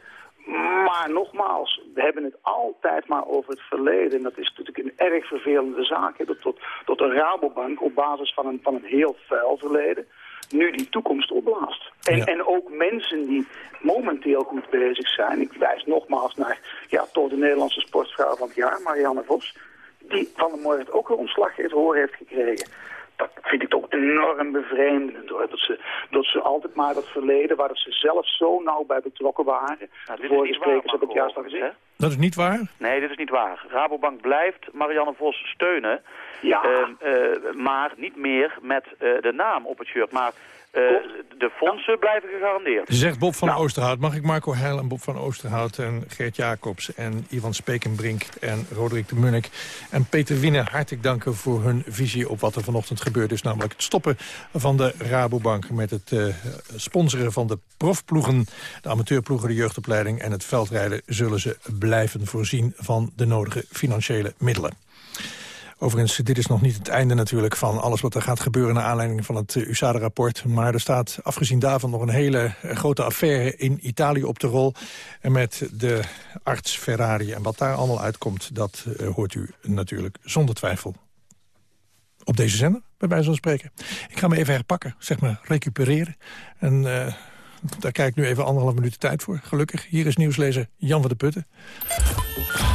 Speaker 16: Maar nogmaals, we hebben het altijd maar over het verleden. En dat is natuurlijk een erg vervelende zaak. Tot, tot een Rabobank op basis van een, van een heel vuil verleden nu die toekomst opblaast. En, en ook mensen die momenteel goed bezig zijn. Ik wijs nogmaals naar ja, toch de Nederlandse sportvrouw van het jaar, Marianne Vos. Die van de morgen ook een ontslag het hoor heeft gekregen. Dat vind ik toch enorm bevreemdend. Hoor. Dat, ze, dat ze altijd maar dat verleden, waar ze zelf zo nauw bij betrokken waren.
Speaker 12: Nou, de vorige sprekers hebben het juist al gezegd.
Speaker 11: Dat is niet waar?
Speaker 12: Nee, dit is niet waar. Rabobank blijft Marianne Vos steunen.
Speaker 16: Ja.
Speaker 12: Uh, maar niet meer met uh, de naam op het shirt. Maar de fondsen blijven gegarandeerd.
Speaker 11: Zegt Bob van nou. Oosterhout. Mag ik Marco Heil en Bob van Oosterhout en Geert Jacobs en Ivan Spekenbrink en Roderick de Munnik en Peter Winnen hartelijk danken voor hun visie op wat er vanochtend gebeurd is. Namelijk het stoppen van de Rabobank met het uh, sponsoren van de profploegen, de amateurploegen, de jeugdopleiding en het veldrijden zullen ze blijven voorzien van de nodige financiële middelen. Overigens, dit is nog niet het einde natuurlijk van alles wat er gaat gebeuren... naar aanleiding van het uh, USADA-rapport. Maar er staat afgezien daarvan nog een hele uh, grote affaire in Italië op de rol. En met de arts Ferrari. En wat daar allemaal uitkomt, dat uh, hoort u natuurlijk zonder twijfel. Op deze zender, bij wijze van spreken. Ik ga me even herpakken, zeg maar recupereren. En daar kijk ik nu even anderhalf minuut tijd voor. Gelukkig, hier is nieuwslezer Jan van de Putten.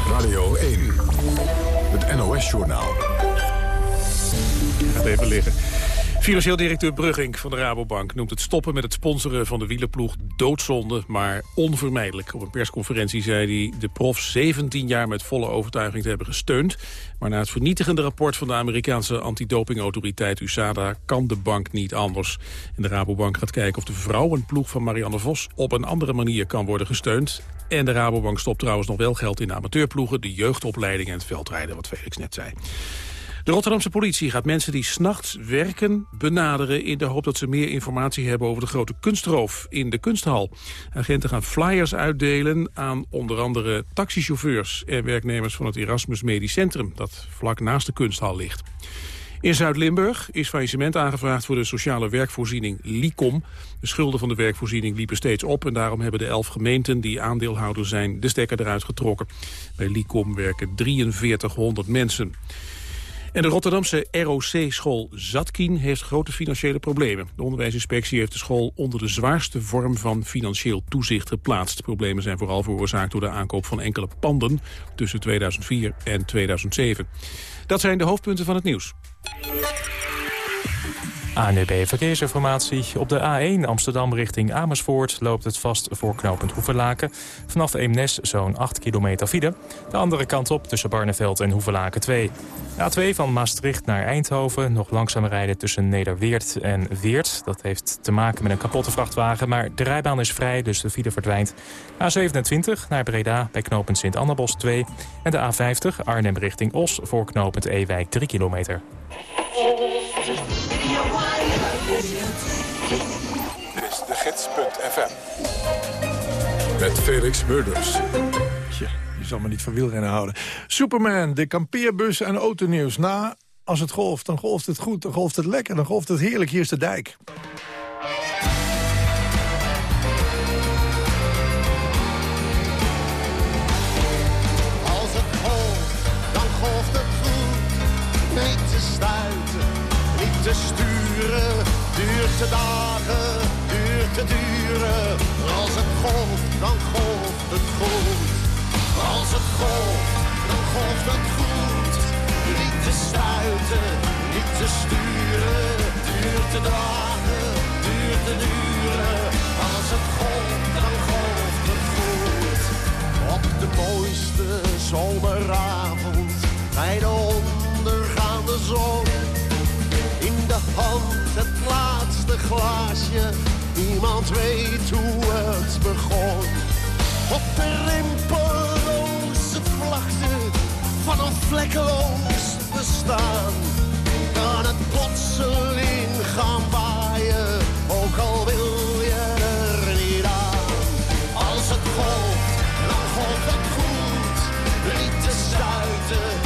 Speaker 1: Radio 1. NOS-journaal.
Speaker 2: Even liggen. Financieel directeur Brugging van de Rabobank noemt het stoppen met het sponsoren van de wielerploeg doodzonde, maar onvermijdelijk. Op een persconferentie zei hij de prof 17 jaar met volle overtuiging te hebben gesteund. Maar na het vernietigende rapport van de Amerikaanse antidopingautoriteit USADA kan de bank niet anders. En de Rabobank gaat kijken of de vrouwenploeg van Marianne Vos op een andere manier kan worden gesteund. En de Rabobank stopt trouwens nog wel geld in de amateurploegen, de jeugdopleiding en het veldrijden, wat Felix net zei. De Rotterdamse politie gaat mensen die s'nachts werken benaderen... in de hoop dat ze meer informatie hebben over de grote kunstroof in de kunsthal. Agenten gaan flyers uitdelen aan onder andere taxichauffeurs... en werknemers van het Erasmus Medisch Centrum... dat vlak naast de kunsthal ligt. In Zuid-Limburg is faillissement aangevraagd voor de sociale werkvoorziening LICOM. De schulden van de werkvoorziening liepen steeds op... en daarom hebben de elf gemeenten die aandeelhouder zijn de stekker eruit getrokken. Bij LICOM werken 4300 mensen. En de Rotterdamse ROC-school Zatkin heeft grote financiële problemen. De onderwijsinspectie heeft de school onder de zwaarste vorm van financieel toezicht geplaatst. Problemen zijn vooral veroorzaakt door de aankoop van enkele panden tussen 2004 en 2007. Dat zijn de hoofdpunten van het nieuws.
Speaker 7: ANDB Verkeersinformatie. Op de A1 Amsterdam richting Amersfoort loopt het vast voor knooppunt Hoevelaken. Vanaf Eemnes zo'n 8 kilometer file. De andere kant op tussen Barneveld en Hoevelaken 2. A2 van Maastricht naar Eindhoven. Nog langzaam rijden tussen Nederweert en Weert. Dat heeft te maken met een kapotte vrachtwagen. Maar de rijbaan is vrij, dus de file verdwijnt. A27 naar Breda bij knooppunt Sint-Annabos 2. En de A50 Arnhem richting Os voor knooppunt Ewijk 3 kilometer.
Speaker 1: gids.fm. Met Felix Murders.
Speaker 11: Tja, je zal me niet van wielrennen houden. Superman, de kampeerbus en autonieuws. Na, als het golft, dan golft het goed, dan golft het lekker, dan golft het heerlijk. Hier is de dijk.
Speaker 19: Als het golft, dan golft het goed. Niet te stuiten, niet te sturen. Duurt te dagen, duren. Als het golft, dan golft het goed. Als het golft, dan golft het goed. Niet te stuiten, niet te sturen. Duurt te dagen, duurt te duren. Als het golft, dan golft het goed. Op de mooiste zomeravond, bij de ondergaande zon. In de hand het laatste glaasje Niemand weet hoe het begon. Op de rimpelloze vlakte van een vlekkeloos bestaan. Kan het plotseling gaan waaien, ook al wil je er niet aan. Als het golft, dan golft het goed. Niet te stuiten,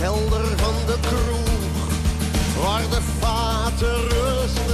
Speaker 19: kelder van de kroeg, waar de vaten rustig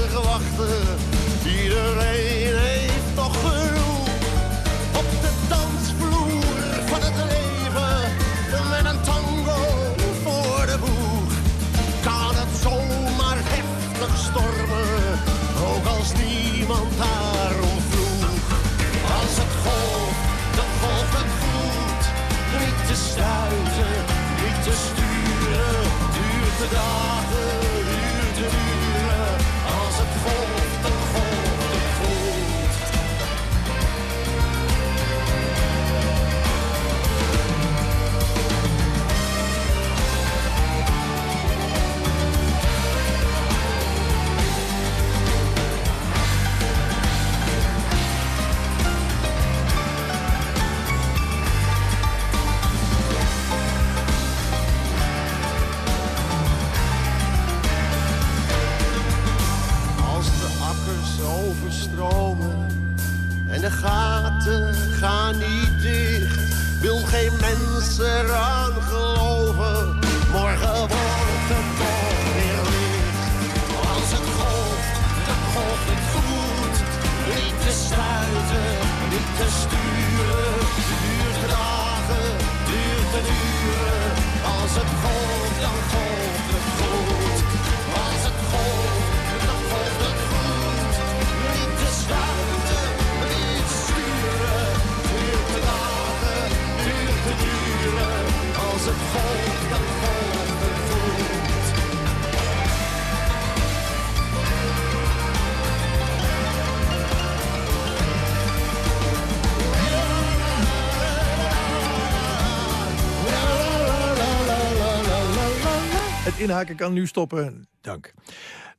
Speaker 11: inhaken kan nu stoppen. Dank.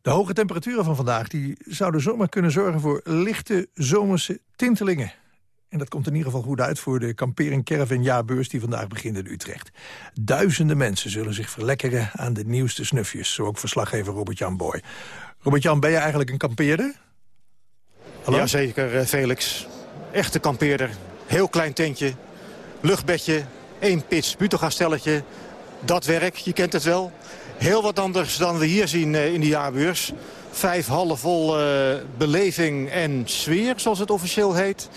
Speaker 11: De hoge temperaturen van vandaag die zouden zomaar kunnen zorgen voor lichte zomerse tintelingen. En dat komt in ieder geval goed uit voor de kampering Caravan Jaarbeurs die vandaag begint in Utrecht. Duizenden mensen zullen zich verlekkeren aan de nieuwste snufjes. Zo ook verslaggever Robert-Jan Boy. Robert-Jan, ben je eigenlijk een kampeerder? Hallo?
Speaker 20: Jazeker, eh, Felix. Echte kampeerder. Heel klein tentje. Luchtbedje. één pits butelgastelletje. Dat werk, je kent het wel. Heel wat anders dan we hier zien eh, in de jaarbeurs. Vijf hallen vol eh, beleving en sfeer, zoals het officieel heet.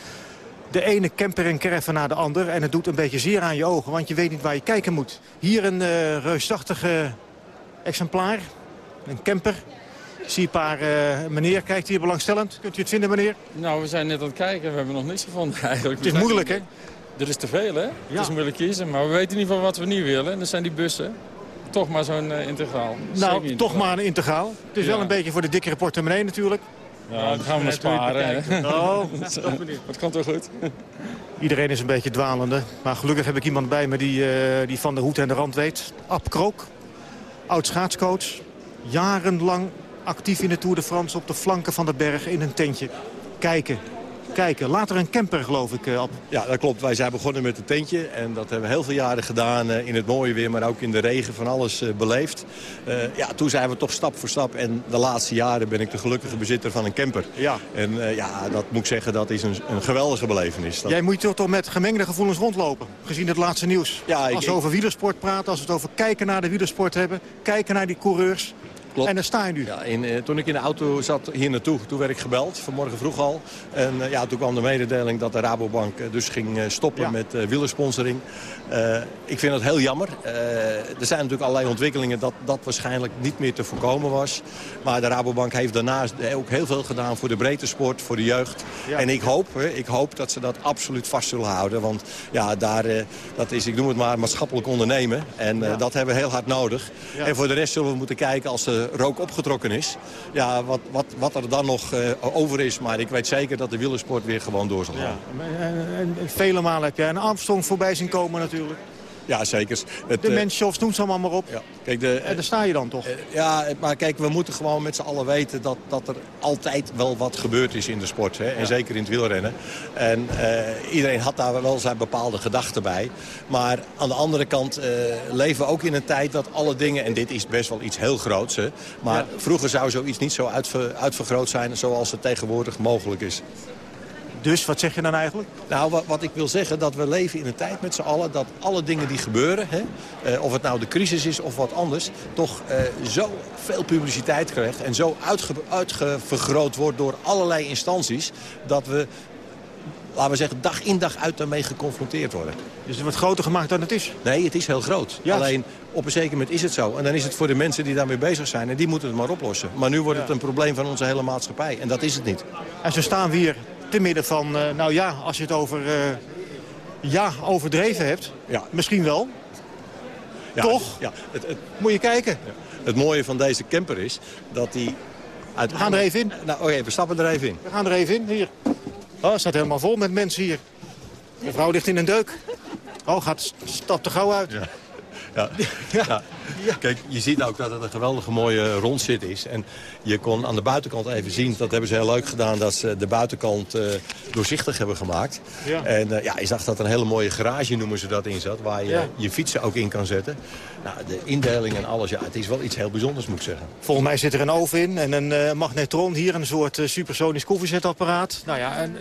Speaker 20: De ene camper en caravan na de ander. En het doet een beetje zeer aan je ogen, want je weet niet waar je kijken moet. Hier een eh reusachtige exemplaar. Een camper. Ik zie een paar meneer, kijkt hier belangstellend. Kunt u het vinden, meneer?
Speaker 21: Nou, we zijn net aan het kijken. We hebben nog niks gevonden eigenlijk.
Speaker 20: Het is moeilijk, hè?
Speaker 21: Er is te veel, hè? Het is moeilijk kiezen. Maar we weten in ieder geval wat we niet willen. En dat zijn die bussen. Toch maar zo'n eh, integraal.
Speaker 20: Nou, toch maar een integraal. Het is
Speaker 21: Ja.
Speaker 20: wel een beetje voor de dikkere portemonnee natuurlijk.
Speaker 21: Ja, dat gaan we maar sparen.
Speaker 20: Oh,
Speaker 21: dat komt wel goed.
Speaker 20: Iedereen is een beetje dwalende. Maar gelukkig heb ik iemand bij me die, eh, die van de hoed en de rand weet. Ab Krook, oud schaatscoach. Jarenlang actief in de Tour de France op de flanken van de berg in een tentje. Kijken, kijken. Later een camper geloof ik, eh, Ab.
Speaker 22: Ja, dat klopt. Wij zijn begonnen met een tentje. En dat hebben we heel veel jaren gedaan eh, in het mooie weer, maar ook in de regen van alles eh, beleefd. Ja, toen zijn we toch stap voor stap. En de laatste jaren ben ik de gelukkige bezitter van een camper.
Speaker 20: Ja.
Speaker 22: En ja, dat moet ik zeggen, dat is een, een geweldige belevenis. Dat...
Speaker 20: Jij moet toch toch met gemengde gevoelens rondlopen, gezien het laatste nieuws.
Speaker 22: Ja, ik-
Speaker 20: als we
Speaker 22: ik-
Speaker 20: over wielersport praten, als we het over kijken naar de wielersport hebben... kijken naar die coureurs,
Speaker 22: klopt.
Speaker 20: En daar sta je nu.
Speaker 22: Ja, in, eh, toen ik in de auto zat hier naartoe, toen werd ik gebeld, vanmorgen vroeg al. En eh, ja, toen kwam de mededeling dat de Rabobank eh, dus ging stoppen
Speaker 20: Ja.
Speaker 22: met eh wielersponsoring. Ik vind het heel jammer. Er zijn natuurlijk allerlei ontwikkelingen dat dat waarschijnlijk niet meer te voorkomen was. Maar de Rabobank heeft daarnaast ook heel veel gedaan voor de breedte sport, voor de jeugd.
Speaker 20: Ja.
Speaker 22: En ik hoop, ik hoop dat ze dat absoluut vast zullen houden. Want ja, daar, dat is, ik noem het maar, maatschappelijk ondernemen. En
Speaker 20: Ja.
Speaker 22: dat hebben we heel hard nodig. En voor de rest zullen we moeten kijken als de rook opgetrokken is. Ja, wat, wat, wat er dan nog eh, over is. Maar ik weet zeker dat de wielersport weer gewoon door zal gaan.
Speaker 20: En, en- en vele malen heb jij een Armstrong voorbij zien komen natuurlijk.
Speaker 22: Ja, zeker. Het,
Speaker 20: De
Speaker 22: eh,
Speaker 20: Menschofs, noem ze allemaal maar op.
Speaker 22: Kijk, de,
Speaker 20: En daar sta je dan toch?
Speaker 22: Ja, maar kijk, we moeten gewoon met z'n allen weten dat, dat er altijd wel wat gebeurd is in de sport. Hè? En
Speaker 20: Ja.
Speaker 22: zeker in het wielrennen. En eh, iedereen had daar wel zijn bepaalde gedachten bij. Maar aan de andere kant eh, leven we ook in een tijd dat alle dingen... en dit is best wel iets heel groots, hè? maar
Speaker 20: Ja.
Speaker 22: vroeger zou zoiets niet zo uitver- uitvergroot zijn... zoals het tegenwoordig mogelijk is.
Speaker 20: Dus, wat zeg je dan eigenlijk?
Speaker 22: Nou, wat, wat ik wil zeggen, dat we leven in een tijd met z'n allen... dat alle dingen die gebeuren, hè, eh, of het nou de crisis is of wat anders... toch eh, zo veel publiciteit krijgt en zo uitge, uitgevergroot wordt door allerlei instanties... dat we, laten we zeggen, dag in dag uit daarmee geconfronteerd worden.
Speaker 20: Dus het wordt groter gemaakt dan het is?
Speaker 22: Nee, het is heel groot. Alleen, op een zeker moment is het zo. En dan is het voor de mensen die daarmee bezig zijn... en die moeten het maar oplossen. Maar nu wordt het een probleem van onze hele maatschappij. En dat is het niet.
Speaker 20: En zo staan we hier te midden van, eh, nou ja, als je het over, eh, ja, overdreven hebt.
Speaker 22: Ja.
Speaker 20: Misschien wel.
Speaker 22: Ja,
Speaker 20: Toch?
Speaker 22: Ja, het, het,
Speaker 20: Moet je kijken.
Speaker 22: het mooie van deze camper is dat die...
Speaker 20: We gaan er even in.
Speaker 22: Nou, oké, we stappen er even in.
Speaker 20: We gaan er even in, hier. Oh, het staat helemaal vol met mensen hier. De vrouw ligt in een deuk. Oh, gaat, stap er gauw uit.
Speaker 22: Ja. Ja. Kijk, je ziet ook dat het een geweldige mooie rondzit is. En je kon aan de buitenkant even zien, dat hebben ze heel leuk gedaan... dat ze de buitenkant eh, doorzichtig hebben gemaakt.
Speaker 20: Ja.
Speaker 22: En eh, ja, je zag dat er een hele mooie garage, noemen ze dat, in zat... waar je
Speaker 20: Ja.
Speaker 22: je fietsen ook in kan zetten. Nou, de indeling en alles, ja, het is wel iets heel bijzonders, moet ik zeggen.
Speaker 20: Volgens mij zit er een oven in en een eh, magnetron hier. Een soort supersonisch koffiezetapparaat. Nou ja, en,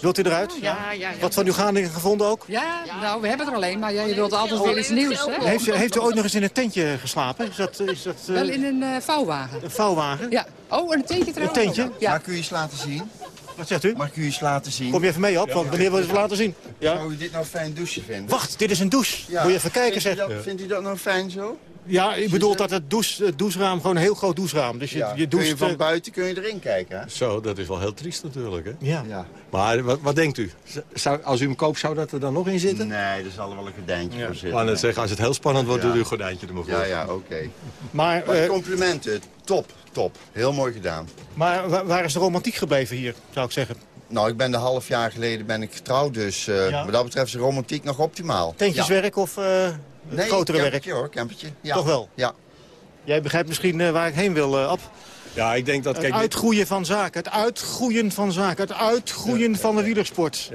Speaker 20: wilt u eruit?
Speaker 23: Ja, ja, ja.
Speaker 20: Wat van uw gaandingen gevonden ook?
Speaker 23: Ja, nou, we hebben er alleen, maar ja, je wilt altijd weer iets nieuws, hè?
Speaker 20: Heeft u, heeft u ooit nog eens in een tentje geslapen? Is dat, is dat eh,
Speaker 23: Wel in een eh, vouwwagen.
Speaker 20: een vouwwagen?
Speaker 23: Ja. Oh, en een tentje trouwens?
Speaker 20: Een tentje?
Speaker 23: Ja.
Speaker 24: Mag ik u eens laten zien?
Speaker 20: Wat zegt u?
Speaker 24: Mag ik u eens laten zien?
Speaker 20: Kom je even mee op, want meneer wil het laten zien. Ja.
Speaker 24: Zou u dit nou fijn douchen vinden?
Speaker 20: Wacht, dit is een douche.
Speaker 24: Ja.
Speaker 20: Moet je even kijken, zeg.
Speaker 24: Vindt u dat nou fijn zo?
Speaker 20: Ja, ik bedoel dat het, douche, het doucheraam gewoon een heel groot doucheraam. Dus je,
Speaker 24: Ja.
Speaker 20: je
Speaker 24: Kun
Speaker 20: doucht...
Speaker 24: je van
Speaker 20: eh,
Speaker 24: buiten kun je erin kijken, hè?
Speaker 22: Zo, dat is wel heel triest natuurlijk, hè?
Speaker 20: Ja.
Speaker 24: Ja.
Speaker 22: Maar wat, wat denkt u? Zou, als u hem koopt, zou dat er dan nog in zitten?
Speaker 24: Nee, er zal er wel een gordijntje voor zitten.
Speaker 22: wou net zeggen, als het heel spannend wordt,
Speaker 24: Ja.
Speaker 22: doe u een gordijntje er maar voor.
Speaker 24: Ja, ja, oké.
Speaker 20: Maar,
Speaker 24: Maar
Speaker 20: eh,
Speaker 24: complimenten, top, top. Heel mooi gedaan.
Speaker 20: maar wa- waar is de romantiek gebleven hier, zou ik zeggen?
Speaker 24: Nou, ik ben een half jaar geleden ben ik getrouwd, dus eh,
Speaker 20: Ja.
Speaker 24: wat dat betreft is de romantiek nog optimaal.
Speaker 20: Tentjeswerk of eh
Speaker 24: Nee,
Speaker 20: grotere werk?
Speaker 24: hoor, campertje. Ja.
Speaker 20: Toch wel?
Speaker 24: Ja.
Speaker 20: Jij begrijpt misschien eh, waar ik heen wil, eh Ab.
Speaker 22: Ja, ik denk dat...
Speaker 20: Het
Speaker 22: Kijk, dit-
Speaker 20: uitgroeien van zaken, het uitgroeien van zaken, het uitgroeien van de wielersport.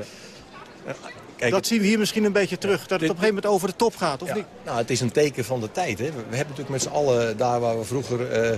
Speaker 22: Kijk,
Speaker 20: dat zien we hier misschien een beetje terug, dat het op een gegeven moment over de top gaat, of
Speaker 22: Ja,
Speaker 20: niet?
Speaker 22: Nou, het is een teken van de tijd. Hè. We, we hebben natuurlijk met z'n allen, daar waar we vroeger eh,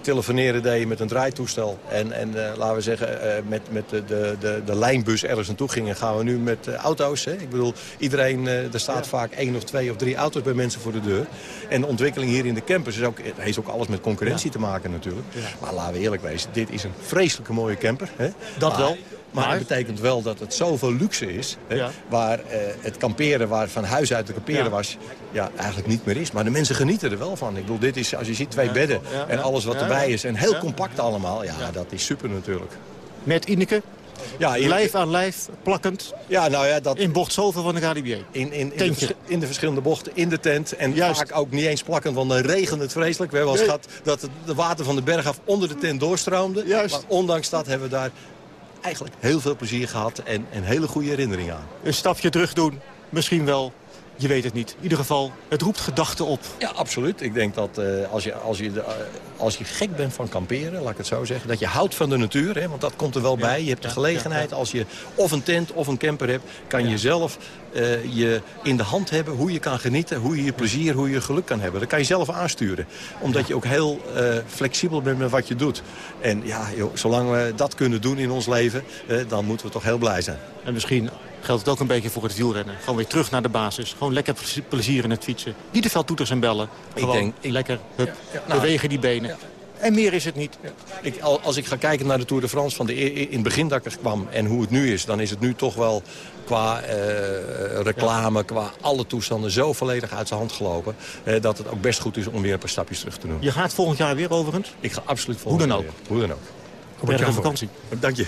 Speaker 22: telefoneren deden met een draaitoestel... en, en eh, laten we zeggen, eh, met, met de, de, de, de lijnbus ergens naartoe gingen... gaan we nu met auto's. Hè. Ik bedoel, iedereen, eh, er staat vaak één of twee of drie auto's bij mensen voor de deur. En de ontwikkeling hier in de campus is ook, het heeft ook alles met concurrentie te maken natuurlijk. Maar laten we eerlijk wezen, dit is een vreselijke mooie camper. Hè.
Speaker 20: Dat
Speaker 22: Maar-
Speaker 20: wel.
Speaker 22: Maar, het betekent wel dat het zoveel luxe is. Hè,
Speaker 20: Ja.
Speaker 22: Waar eh, het kamperen, waar van huis uit te kamperen
Speaker 20: Ja.
Speaker 22: was, ja, eigenlijk niet meer is. Maar de mensen genieten er wel van. Ik bedoel, dit is, als je ziet, twee bedden en alles wat erbij is. En heel compact allemaal. Ja, dat is super natuurlijk.
Speaker 20: Met Ineke,
Speaker 22: Ja, in,
Speaker 20: lijf aan lijf, plakkend,
Speaker 22: ja nou ja, dat,
Speaker 20: in bocht zoveel van de KDBA.
Speaker 22: in, in, in, de, in verschillende bochten, in de tent. En
Speaker 20: Juist.
Speaker 22: vaak ook niet eens plakkend, want dan regent het vreselijk. We hebben al eens
Speaker 20: Nee.
Speaker 22: gehad dat het de water van de berg af onder de tent doorstroomde.
Speaker 20: Juist.
Speaker 22: Maar ondanks dat hebben we daar eigenlijk heel veel plezier gehad en een hele goede herinnering aan.
Speaker 20: Een stapje terug doen, misschien wel. Je weet het niet. In ieder geval, het roept gedachten op.
Speaker 22: Ja, absoluut. Ik denk dat eh, als, je, als, je, eh, als je gek bent van kamperen, laat ik het zo zeggen... dat je houdt van de natuur, hè, want dat komt er wel bij. Je hebt de gelegenheid, als je of een tent of een camper hebt... kan je zelf eh, je in de hand hebben hoe je kan genieten... hoe je je plezier, hoe je geluk kan hebben. Dat kan je zelf aansturen. Omdat je ook heel flexibel bent met wat je doet. En ja, joh, zolang we dat kunnen doen in ons leven... dan moeten we toch heel blij zijn.
Speaker 20: En misschien geldt het ook een beetje voor het wielrennen. Gewoon weer terug naar de basis. Gewoon lekker plezier in het fietsen. Niet te veel toeters en bellen.
Speaker 22: Ik
Speaker 20: Gewoon
Speaker 22: denk- ik-
Speaker 20: lekker hup,
Speaker 22: Ja, ja, nou,
Speaker 20: bewegen die benen. En meer is het niet.
Speaker 22: Ik, al- als ik ga kijken naar de Tour de France van de, e- in het begin dat ik er kwam en hoe het nu is... dan is het nu toch wel qua eh, reclame, qua alle toestanden zo volledig uit zijn hand gelopen... eh, dat het ook best goed is om weer een paar stapjes terug te doen.
Speaker 20: Je gaat volgend jaar weer overigens?
Speaker 22: Ik ga absoluut
Speaker 20: Hoe dan
Speaker 22: volgend
Speaker 20: ook.
Speaker 22: jaar weer. Hoe dan ook.
Speaker 11: Robert-Jan
Speaker 20: Prettige
Speaker 11: Boy.
Speaker 20: vakantie.
Speaker 22: Dank je.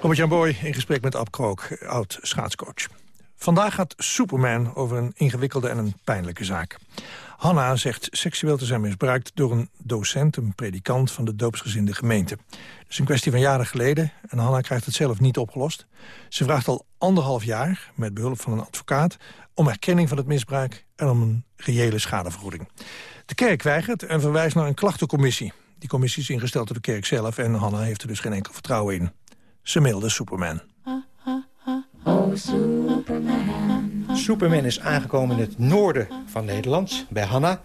Speaker 11: Robert-Jan Boy in gesprek met Ab Krook, oud schaatscoach. Vandaag gaat Superman over een ingewikkelde en een pijnlijke zaak. Hanna zegt seksueel te zijn misbruikt door een docent, een predikant van de doopsgezinde gemeente. Dat is een kwestie van jaren geleden en Hanna krijgt het zelf niet opgelost. Ze vraagt al anderhalf jaar, met behulp van een advocaat, om erkenning van het misbruik en om een reële schadevergoeding. De kerk weigert en verwijst naar een klachtencommissie. Die commissie is ingesteld door de kerk zelf en Hanna heeft er dus geen enkel vertrouwen in. Ze mailde Superman.
Speaker 25: Superman is aangekomen in het noorden van Nederland, bij Hanna.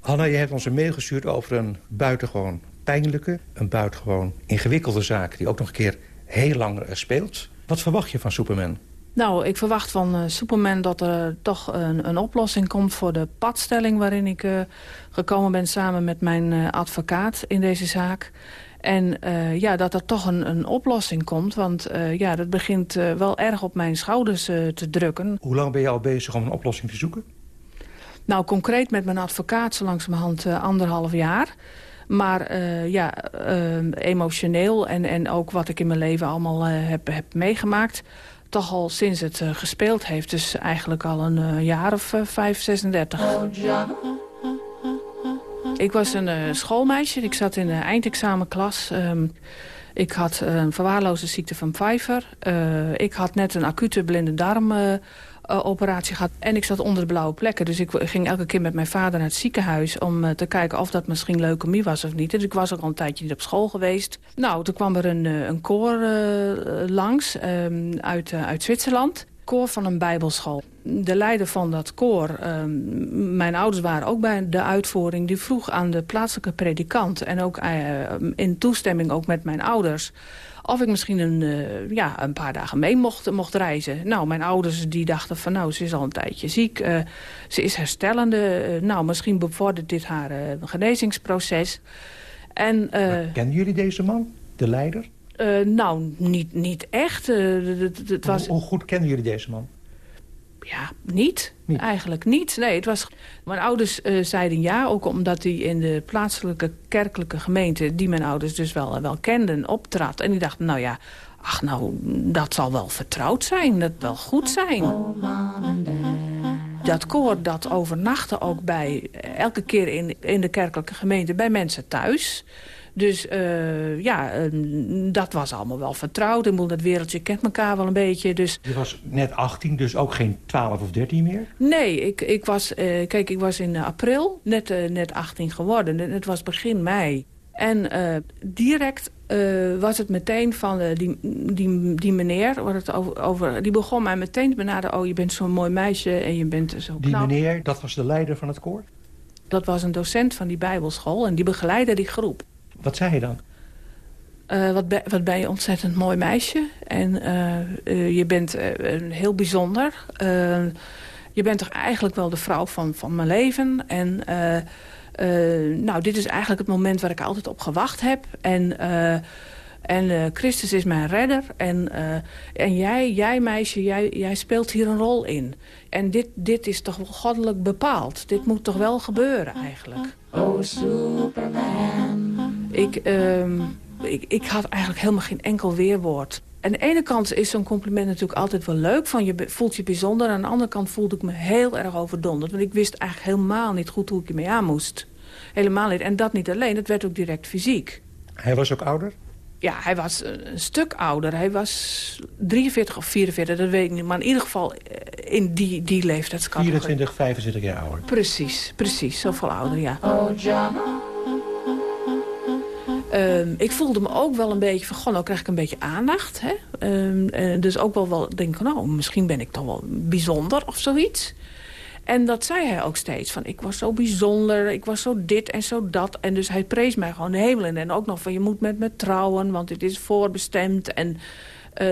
Speaker 25: Hanna, je hebt ons een mail gestuurd over een buitengewoon pijnlijke... een buitengewoon ingewikkelde zaak die ook nog een keer heel lang eh, speelt. Wat verwacht je van Superman?
Speaker 26: Nou, ik verwacht van eh, Superman dat er toch een, een oplossing komt voor de padstelling... waarin ik eh, gekomen ben samen met mijn eh, advocaat in deze zaak. En eh, ja, dat er toch een, een oplossing komt. Want eh, ja, dat begint eh, wel erg op mijn schouders eh, te drukken.
Speaker 25: Hoe lang ben je al bezig om een oplossing te zoeken?
Speaker 26: Nou, concreet met mijn advocaat zo langzamerhand eh, anderhalf jaar. Maar eh, ja, emotioneel en, en ook wat ik in mijn leven allemaal heb, heb meegemaakt... toch al sinds het gespeeld heeft. Dus eigenlijk al een eh, jaar of vijf, 36. Ik was een eh, schoolmeisje. Ik zat in de eindexamenklas. Ehm, ik had een verwaarloosde ziekte van Pfeiffer. Eh, ik had net een acute blinde darm... eh, eh, operatie gehad. En ik zat onder de blauwe plekken. Dus ik ging elke keer met mijn vader naar het ziekenhuis... om eh, te kijken of dat misschien leukemie was of niet. Dus ik was ook al een tijdje niet op school geweest. Nou, toen kwam er een, eh, een koor eh, langs ehm, uit, eh, uit Zwitserland. Koor van een bijbelschool. De leider van dat koor, ehm, mijn ouders waren ook bij de uitvoering... die vroeg aan de plaatselijke predikant... en ook eh, in toestemming ook met mijn ouders of ik misschien een, eh, ja, een paar dagen mee mocht, mocht reizen. Nou, mijn ouders die dachten van nou, ze is al een tijdje ziek. eh, ze is herstellende. nou, misschien bevordert dit haar genezingsproces. En,
Speaker 25: Kennen jullie deze man, de leider?
Speaker 26: Eh, nou, niet, niet echt. eh, het- was,
Speaker 25: Hoe, hoe goed kennen jullie deze man?
Speaker 26: ja, niet. Eigenlijk niet. Nee, het was... Mijn ouders eh, zeiden ja, ook omdat hij in de plaatselijke kerkelijke gemeente... die mijn ouders dus wel, wel kenden, optrad. En die dachten, nou ja, ach nou, dat zal wel vertrouwd zijn. Dat wel goed zijn. Dat koor, dat overnachtte ook bij... elke keer in, in de kerkelijke gemeente bij mensen thuis... Dus eh, ja, eh, dat was allemaal wel vertrouwd. Ik bedoel, dat wereldje kent elkaar wel een beetje. Dus
Speaker 25: Je was net 18, dus ook geen 12 of 13 meer?
Speaker 26: Nee, ik, ik was, eh, kijk, ik was in april net, net 18 geworden. En Het was begin mei. En direct was het meteen van die, die, die meneer, waar het over, over, die begon mij meteen te benaderen. Oh, je bent zo'n mooi meisje en je bent zo
Speaker 25: Die
Speaker 26: knap.
Speaker 25: meneer, dat was de leider van het koor?
Speaker 26: Dat was een docent van die bijbelschool en die begeleidde die groep.
Speaker 25: Wat zei hij dan?
Speaker 26: Eh, wat, ben, wat ben je een ontzettend mooi meisje. En eh, eh, je bent een heel bijzonder. Je bent toch eigenlijk wel de vrouw van, van mijn leven. En eh, eh, nou, dit is eigenlijk het moment waar ik altijd op gewacht heb. En, eh, en eh, Christus is mijn redder. En, eh, en jij, jij meisje, jij, jij speelt hier een rol in. En dit, dit is toch wel goddelijk bepaald. Dit moet toch wel gebeuren eigenlijk.
Speaker 19: Oh, Superman.
Speaker 26: Ik, ehm, ik, ik had eigenlijk helemaal geen enkel weerwoord. Aan de ene kant is zo'n compliment natuurlijk altijd wel leuk. Van je voelt je bijzonder. Aan de andere kant voelde ik me heel erg overdonderd. Want ik wist eigenlijk helemaal niet goed hoe ik ermee aan moest. Helemaal niet. En dat niet alleen. Het werd ook direct fysiek.
Speaker 25: Hij was ook ouder?
Speaker 26: Ja, hij was een stuk ouder. Hij was 43 of 44, dat weet ik niet. Maar in ieder geval eh, in die, die leeftijdscategorie.
Speaker 25: 24, 25 jaar ouder.
Speaker 26: Precies, precies. Zoveel ouder, ja.
Speaker 19: Oh.
Speaker 26: Ehm, ik voelde me ook wel een beetje van, goh, nou krijg ik een beetje aandacht. Hè? Ehm, en dus ook wel, wel denk ik, nou, misschien ben ik toch wel bijzonder of zoiets. En dat zei hij ook steeds, van ik was zo bijzonder, ik was zo dit en zo dat. En dus hij prees mij gewoon de hemel in. En ook nog van, je moet met me trouwen, want dit is voorbestemd. En eh,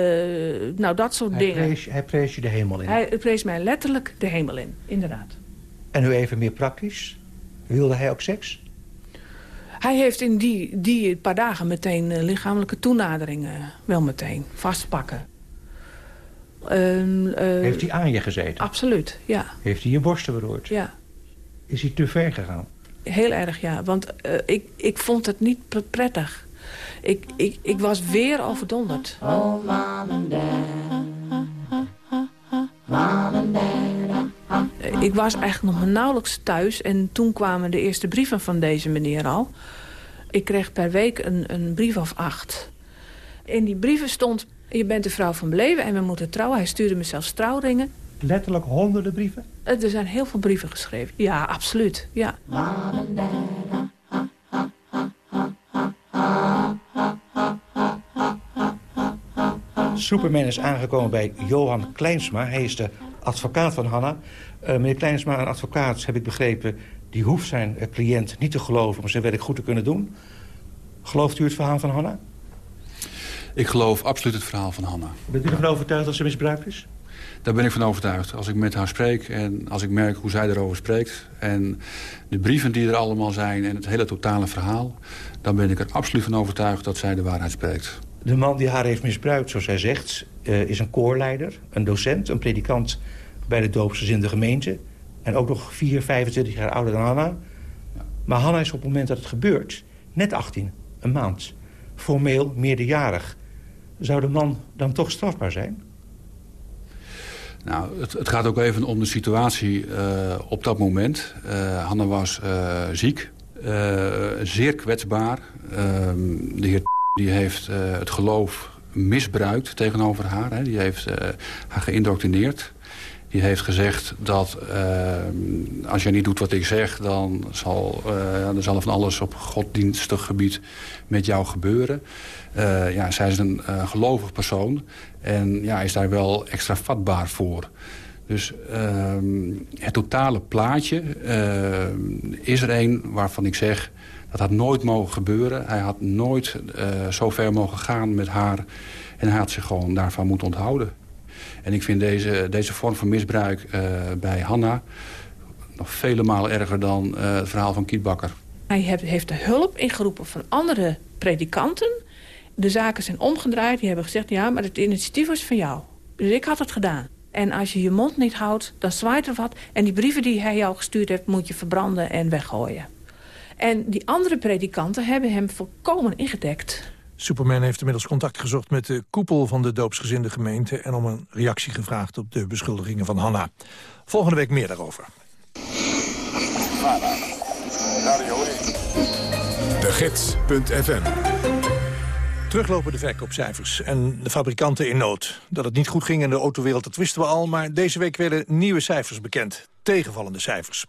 Speaker 26: nou, dat soort
Speaker 25: Hij
Speaker 26: dingen.
Speaker 25: prees, hij prees je de hemel in.
Speaker 26: Hij prees mij letterlijk de hemel in, inderdaad.
Speaker 25: En nu even meer praktisch. Wilde hij ook seks?
Speaker 26: Hij heeft in die, die paar dagen meteen uh, lichamelijke toenaderingen wel meteen vastpakken.
Speaker 25: Uh, heeft hij aan je gezeten?
Speaker 26: Absoluut, ja.
Speaker 25: Heeft hij je borsten beroerd?
Speaker 26: Ja.
Speaker 25: Is hij te ver gegaan?
Speaker 26: Heel erg, ja. Want uh, ik, ik vond het niet prettig. Ik, ik, ik was weer overdonderd. Oh, mom and dad. Mom and dad. Ik was eigenlijk nog nauwelijks thuis. En toen kwamen de eerste brieven van deze meneer al. Ik kreeg per week een, een brief of acht. In die brieven stond... Je bent de vrouw van Beleven en we moeten trouwen. Hij stuurde me zelfs trouwringen.
Speaker 25: Letterlijk honderden brieven?
Speaker 26: Er zijn heel veel brieven geschreven. Ja, absoluut. Ja.
Speaker 25: Superman is aangekomen bij Johan Kleinsma. Hij is de advocaat van Hanna. Uh, meneer Kleinsma, een advocaat, heb ik begrepen... die hoeft zijn uh, cliënt niet te geloven om zijn werk goed te kunnen doen. Gelooft u het verhaal van Hanna?
Speaker 27: Ik geloof absoluut het verhaal van Hanna.
Speaker 25: Bent u ervan overtuigd dat ze misbruikt is?
Speaker 27: Daar ben ik van overtuigd. Als ik met haar spreek en als ik merk hoe zij erover spreekt... en de brieven die er allemaal zijn en het hele totale verhaal... dan ben ik er absoluut van overtuigd dat zij de waarheid spreekt.
Speaker 25: De man die haar heeft misbruikt, zoals zij zegt... Uh, is een koorleider, een docent, een predikant bij de doopsgezinde gemeente... en ook nog 4, 25 jaar ouder dan Hanna. Maar Hanna is op het moment dat het gebeurt net 18, een maand. Formeel meerderjarig. Zou de man dan toch strafbaar zijn?
Speaker 27: Nou, het, het, gaat ook even om de situatie uh, op dat moment. Uh, Hanna was uh, ziek, zeer kwetsbaar. Ehm, de heer die heeft het geloof misbruikt tegenover haar. Hè. Die heeft haar geïndoctrineerd. Die heeft gezegd dat als jij niet doet wat ik zeg... dan zal, er zal van alles op godsdienstig gebied met jou gebeuren. Uh, ja, zij is een gelovig persoon en ja, is daar wel extra vatbaar voor. Dus uh, het totale plaatje is er een waarvan ik zeg... dat had nooit mogen gebeuren. Hij had nooit zo ver mogen gaan met haar. En hij had zich gewoon daarvan moeten onthouden. En ik vind deze, deze vorm van misbruik bij Hanna... nog vele malen erger dan het verhaal van Kietbakker.
Speaker 26: Hij heeft de hulp ingeroepen van andere predikanten de zaken zijn omgedraaid. Die hebben gezegd, ja, maar het initiatief was van jou. Dus ik had het gedaan. En als je je mond niet houdt, dan zwaait er wat. En die brieven die hij jou gestuurd heeft, moet je verbranden en weggooien. En die andere predikanten hebben hem volkomen ingedekt.
Speaker 11: Superman heeft inmiddels contact gezocht met de koepel van de doopsgezinde gemeente... en om een reactie gevraagd op de beschuldigingen van Hanna. Volgende week meer daarover.
Speaker 1: De Gids.fm
Speaker 11: Teruglopen de verkoopcijfers en de fabrikanten in nood. Dat het niet goed ging in de autowereld, dat wisten we al... maar deze week werden nieuwe cijfers bekend. Tegenvallende cijfers.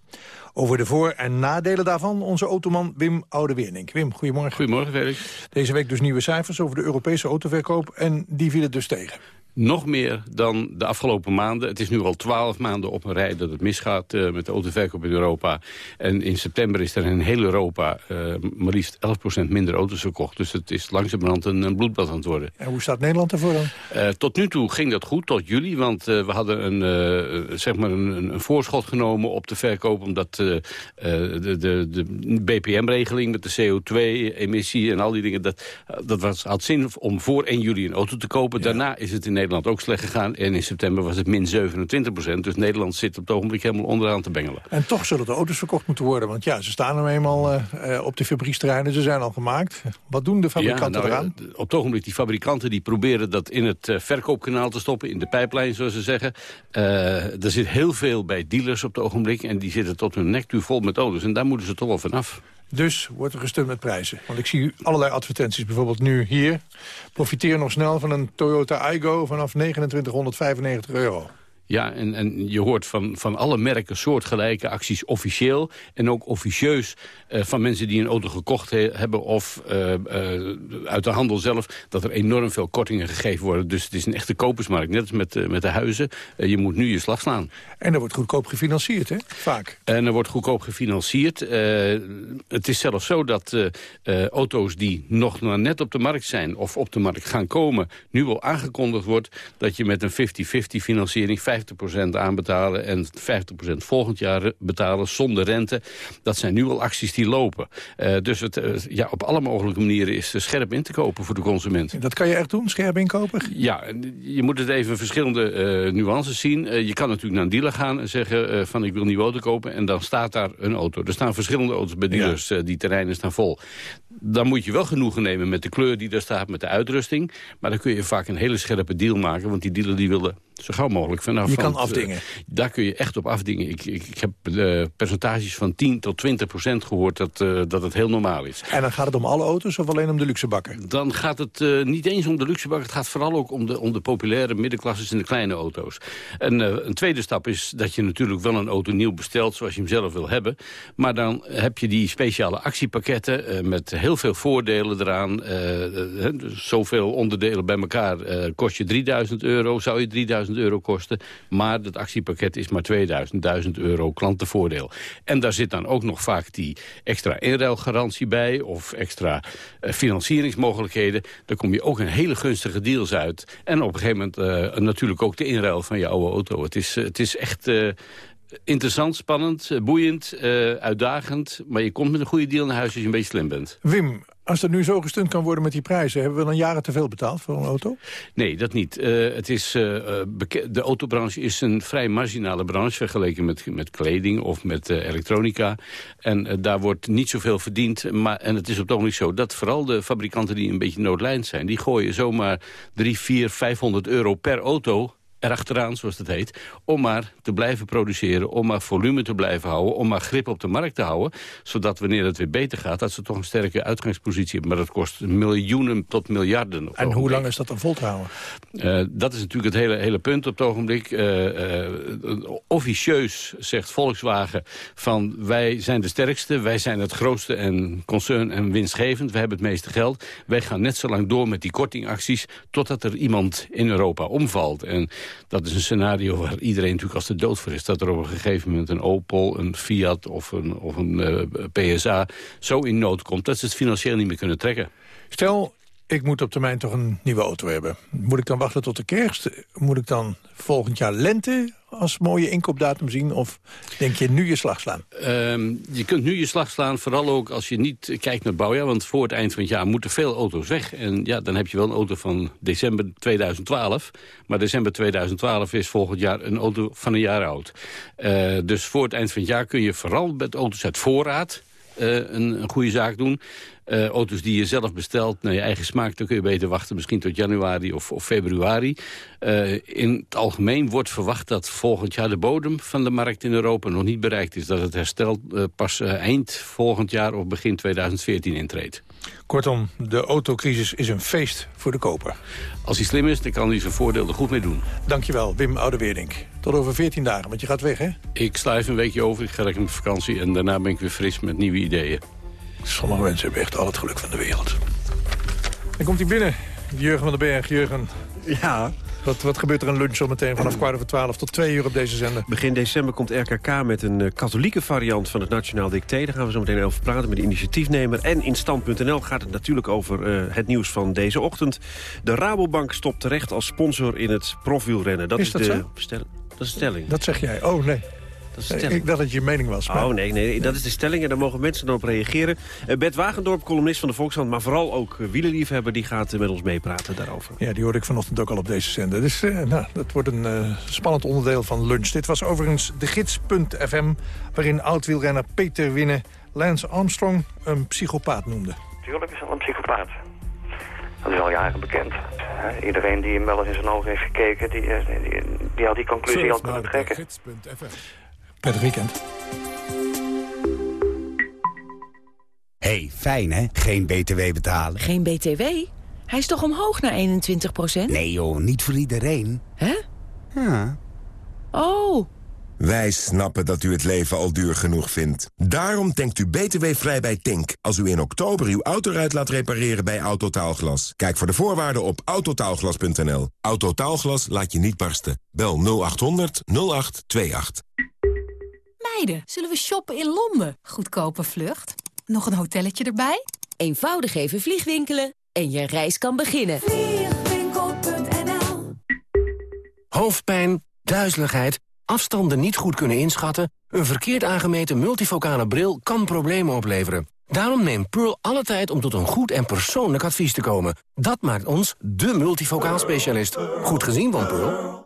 Speaker 11: Over de voor- en nadelen daarvan onze automan Wim Oudeweernink. Wim, goedemorgen.
Speaker 28: Goedemorgen, Felix.
Speaker 11: Deze week dus nieuwe cijfers over de Europese autoverkoop... en die vielen dus tegen
Speaker 28: nog meer dan de afgelopen maanden. Het is nu al twaalf maanden op een rij dat het misgaat uh, met de autoverkoop in Europa. En in september is er in heel Europa uh, maar liefst 11% minder auto's verkocht. Dus het is langzamerhand een, een bloedbad aan het worden.
Speaker 11: En hoe staat Nederland ervoor dan?
Speaker 28: Uh, tot nu toe ging dat goed, tot juli. Want we hadden een, zeg maar een, een, voorschot genomen op de verkoop. Omdat de, de, de BPM-regeling met de CO2-emissie en al die dingen... dat, dat was, had zin om voor 1 juli een auto te kopen. Ja. Daarna is het in Nederland Nederland ook slecht gegaan. En in september was het min 27 procent. Dus Nederland zit op het ogenblik helemaal onderaan te bengelen.
Speaker 11: En toch zullen de auto's verkocht moeten worden. Want ja, ze staan er eenmaal uh, op de fabrieksterreinen. Ze zijn al gemaakt. Wat doen de fabrikanten
Speaker 28: ja, nou,
Speaker 11: eraan?
Speaker 28: Op het ogenblik, die fabrikanten die proberen dat in het uh, verkoopkanaal te stoppen. In de pijplijn, zoals ze zeggen. Uh, er zit heel veel bij dealers op het ogenblik. En die zitten tot hun nek toe vol met auto's. En daar moeten ze toch wel vanaf.
Speaker 11: Dus wordt er gestemd met prijzen. Want ik zie allerlei advertenties, bijvoorbeeld nu hier. Profiteer nog snel van een Toyota Aygo vanaf 2995 euro.
Speaker 28: Ja, en, en je hoort van, van alle merken soortgelijke acties officieel... en ook officieus uh, van mensen die een auto gekocht he, hebben... of uh, uh, uit de handel zelf, dat er enorm veel kortingen gegeven worden. Dus het is een echte kopersmarkt, net als met, met de huizen. je moet nu je slag slaan.
Speaker 11: En er wordt goedkoop gefinancierd, hè? Vaak.
Speaker 28: En er wordt goedkoop gefinancierd. het is zelfs zo dat auto's die nog maar net op de markt zijn... of op de markt gaan komen, nu al aangekondigd wordt... dat je met een 50-50 financiering 50% aanbetalen en 50% volgend jaar betalen zonder rente. Dat zijn nu al acties die lopen. Uh, dus het, uh, ja, op alle mogelijke manieren is scherp in te kopen voor de consument.
Speaker 11: Dat kan je echt doen, scherp inkopen?
Speaker 28: Ja, je moet het even verschillende uh, nuances zien. je kan natuurlijk naar een dealer gaan en zeggen van ik wil een nieuwe auto kopen. En dan staat daar een auto. Er staan verschillende auto's bij dealers, ja. die terreinen staan vol. Dan moet je wel genoegen nemen met de kleur die daar staat, met de uitrusting. Maar dan kun je vaak een hele scherpe deal maken. Want die dealer die wilde zo gauw mogelijk vanaf.
Speaker 11: Je kan afdingen. Uh,
Speaker 28: daar kun je echt op afdingen. Ik, ik, ik heb uh, percentages van 10 tot 20 procent gehoord dat, uh, dat het heel normaal is.
Speaker 11: En dan gaat het om alle auto's of alleen om de luxebakken?
Speaker 28: Dan gaat het niet eens om de luxebakken. Het gaat vooral ook om de, om de populaire middenklasses en de kleine auto's. En een tweede stap is dat je natuurlijk wel een auto nieuw bestelt zoals je hem zelf wil hebben. Maar dan heb je die speciale actiepakketten met heel veel voordelen eraan. zoveel onderdelen bij elkaar kost je 3000 euro. Zou je 3000 euro kosten. Maar het actiepakket is maar 2000, 1000 euro klantenvoordeel. En daar zit dan ook nog vaak die extra inruilgarantie bij... of extra financieringsmogelijkheden. Daar kom je ook een hele gunstige deals uit. En op een gegeven moment natuurlijk ook de inruil van je oude auto. Het is, het is echt... Interessant, spannend, boeiend, uitdagend. Maar je komt met een goede deal naar huis als je een beetje slim bent.
Speaker 11: Wim, als er nu zo gestund kan worden met die prijzen... hebben we dan jaren te veel betaald voor een auto?
Speaker 28: Nee, dat niet. Uh, het is, uh, de autobranche is een vrij marginale branche... vergeleken met, met kleding of met uh, elektronica. En daar wordt niet zoveel verdiend. Maar, en het is op het ogenblik zo dat vooral de fabrikanten... die een beetje noodlijnd zijn... die gooien zomaar 3, 4, 500 euro per auto erachteraan, zoals dat heet... om maar te blijven produceren, om maar volume te blijven houden... om maar grip op de markt te houden... zodat wanneer het weer beter gaat, dat ze toch een sterke uitgangspositie hebben. Maar dat kost miljoenen tot miljarden.
Speaker 11: En hoe lang is dat dan vol te houden?
Speaker 28: Uh, dat is natuurlijk het hele, hele punt op het ogenblik. Uh, uh, officieus zegt Volkswagen van wij zijn de sterkste... wij zijn het grootste en concern en winstgevend. We hebben het meeste geld. Wij gaan net zo lang door met die kortingacties... totdat er iemand in Europa omvalt. En dat is een scenario waar iedereen natuurlijk als de dood voor is. Dat er op een gegeven moment een Opel, een Fiat of een, of een uh, PSA zo in nood komt... dat ze het financieel niet meer kunnen trekken.
Speaker 11: Stel, ik moet op termijn toch een nieuwe auto hebben. Moet ik dan wachten tot de kerst? Moet ik dan volgend jaar lente als mooie inkoopdatum zien? Of denk je nu je slag slaan?
Speaker 28: Um, je kunt nu je slag slaan, vooral ook als je niet kijkt naar bouwjaar. Want voor het eind van het jaar moeten veel auto's weg. En ja, dan heb je wel een auto van december 2012. Maar december 2012 is volgend jaar een auto van een jaar oud. Uh, dus voor het eind van het jaar kun je vooral met auto's uit voorraad... Uh, een, een goede zaak doen. Uh, auto's die je zelf bestelt naar je eigen smaak... dan kun je beter wachten misschien tot januari of, of februari. Uh, in het algemeen wordt verwacht dat volgend jaar de bodem van de markt in Europa nog niet bereikt is. Dat het herstel uh, pas eind volgend jaar of begin 2014 intreedt.
Speaker 11: Kortom, de autocrisis is een feest voor de koper.
Speaker 28: Als hij slim is, dan kan hij zijn voordeel er goed mee doen.
Speaker 11: Dankjewel, Wim Oudeweerdink. Tot over 14 dagen, want je gaat weg, hè?
Speaker 28: Ik even een weekje over, ik ga lekker met vakantie... en daarna ben ik weer fris met nieuwe ideeën.
Speaker 11: Sommige mensen hebben echt al het geluk van de wereld. Dan komt hij binnen, Jurgen van den Berg. Jurgen,
Speaker 29: ja.
Speaker 11: Wat, wat gebeurt er een lunch zo meteen vanaf kwart over twaalf tot twee uur op deze zender?
Speaker 29: Begin december komt RKK met een uh, katholieke variant van het Nationaal Dicté. Daar gaan we zo meteen over praten met de initiatiefnemer. En in stand.nl gaat het natuurlijk over uh, het nieuws van deze ochtend. De Rabobank stopt terecht als sponsor in het profwielrennen. Dat
Speaker 11: is,
Speaker 29: is
Speaker 11: dat
Speaker 29: de
Speaker 11: zo?
Speaker 29: Stel, dat is de stelling.
Speaker 11: Dat zeg jij. Oh, nee.
Speaker 29: Dat is de
Speaker 11: stelling. Ik dacht dat het je mening was. Maar...
Speaker 29: Oh nee, nee, dat is de stelling en daar mogen mensen dan op reageren. Uh, Bert Wagendorp, columnist van de Volkskrant, maar vooral ook uh, wielerliefhebber... die gaat uh, met ons meepraten daarover.
Speaker 11: Ja, die hoorde ik vanochtend ook al op deze zender. Dus nou, dat wordt een spannend onderdeel van lunch. Dit was overigens de gids.fm... waarin oud-wielrenner Peter Winnen Lance Armstrong een psychopaat noemde.
Speaker 17: Tuurlijk is dat een psychopaat. Dat is al jaren bekend. Iedereen die hem wel eens in zijn ogen heeft gekeken... die, die, die had die conclusie al kunnen trekken.
Speaker 11: Prettig weekend.
Speaker 30: hey, fijn hè? Geen BTW betalen.
Speaker 31: Geen BTW? Hij is toch omhoog naar 21%
Speaker 30: Nee joh, niet voor iedereen.
Speaker 31: Hè?
Speaker 30: Ja.
Speaker 31: Oh.
Speaker 32: Wij snappen dat u het leven al duur genoeg vindt. Daarom denkt u btw-vrij bij Tink... als u in oktober uw autoruit laat repareren bij Autotaalglas. Kijk voor de voorwaarden op autotaalglas.nl. Autotaalglas laat je niet barsten. Bel 0800 0828.
Speaker 33: Zullen we shoppen in Londen? Goedkope vlucht. Nog een hotelletje erbij?
Speaker 31: Eenvoudig even vliegwinkelen en je reis kan beginnen.
Speaker 33: Vliegwinkel.nl
Speaker 34: Hoofdpijn
Speaker 19: duizeligheid, afstanden niet goed kunnen inschatten... een verkeerd aangemeten multifocale bril kan problemen opleveren. Daarom neemt Pearl alle tijd om tot een goed en persoonlijk advies te komen. Dat maakt ons de multifocaal specialist. Goed gezien van Pearl.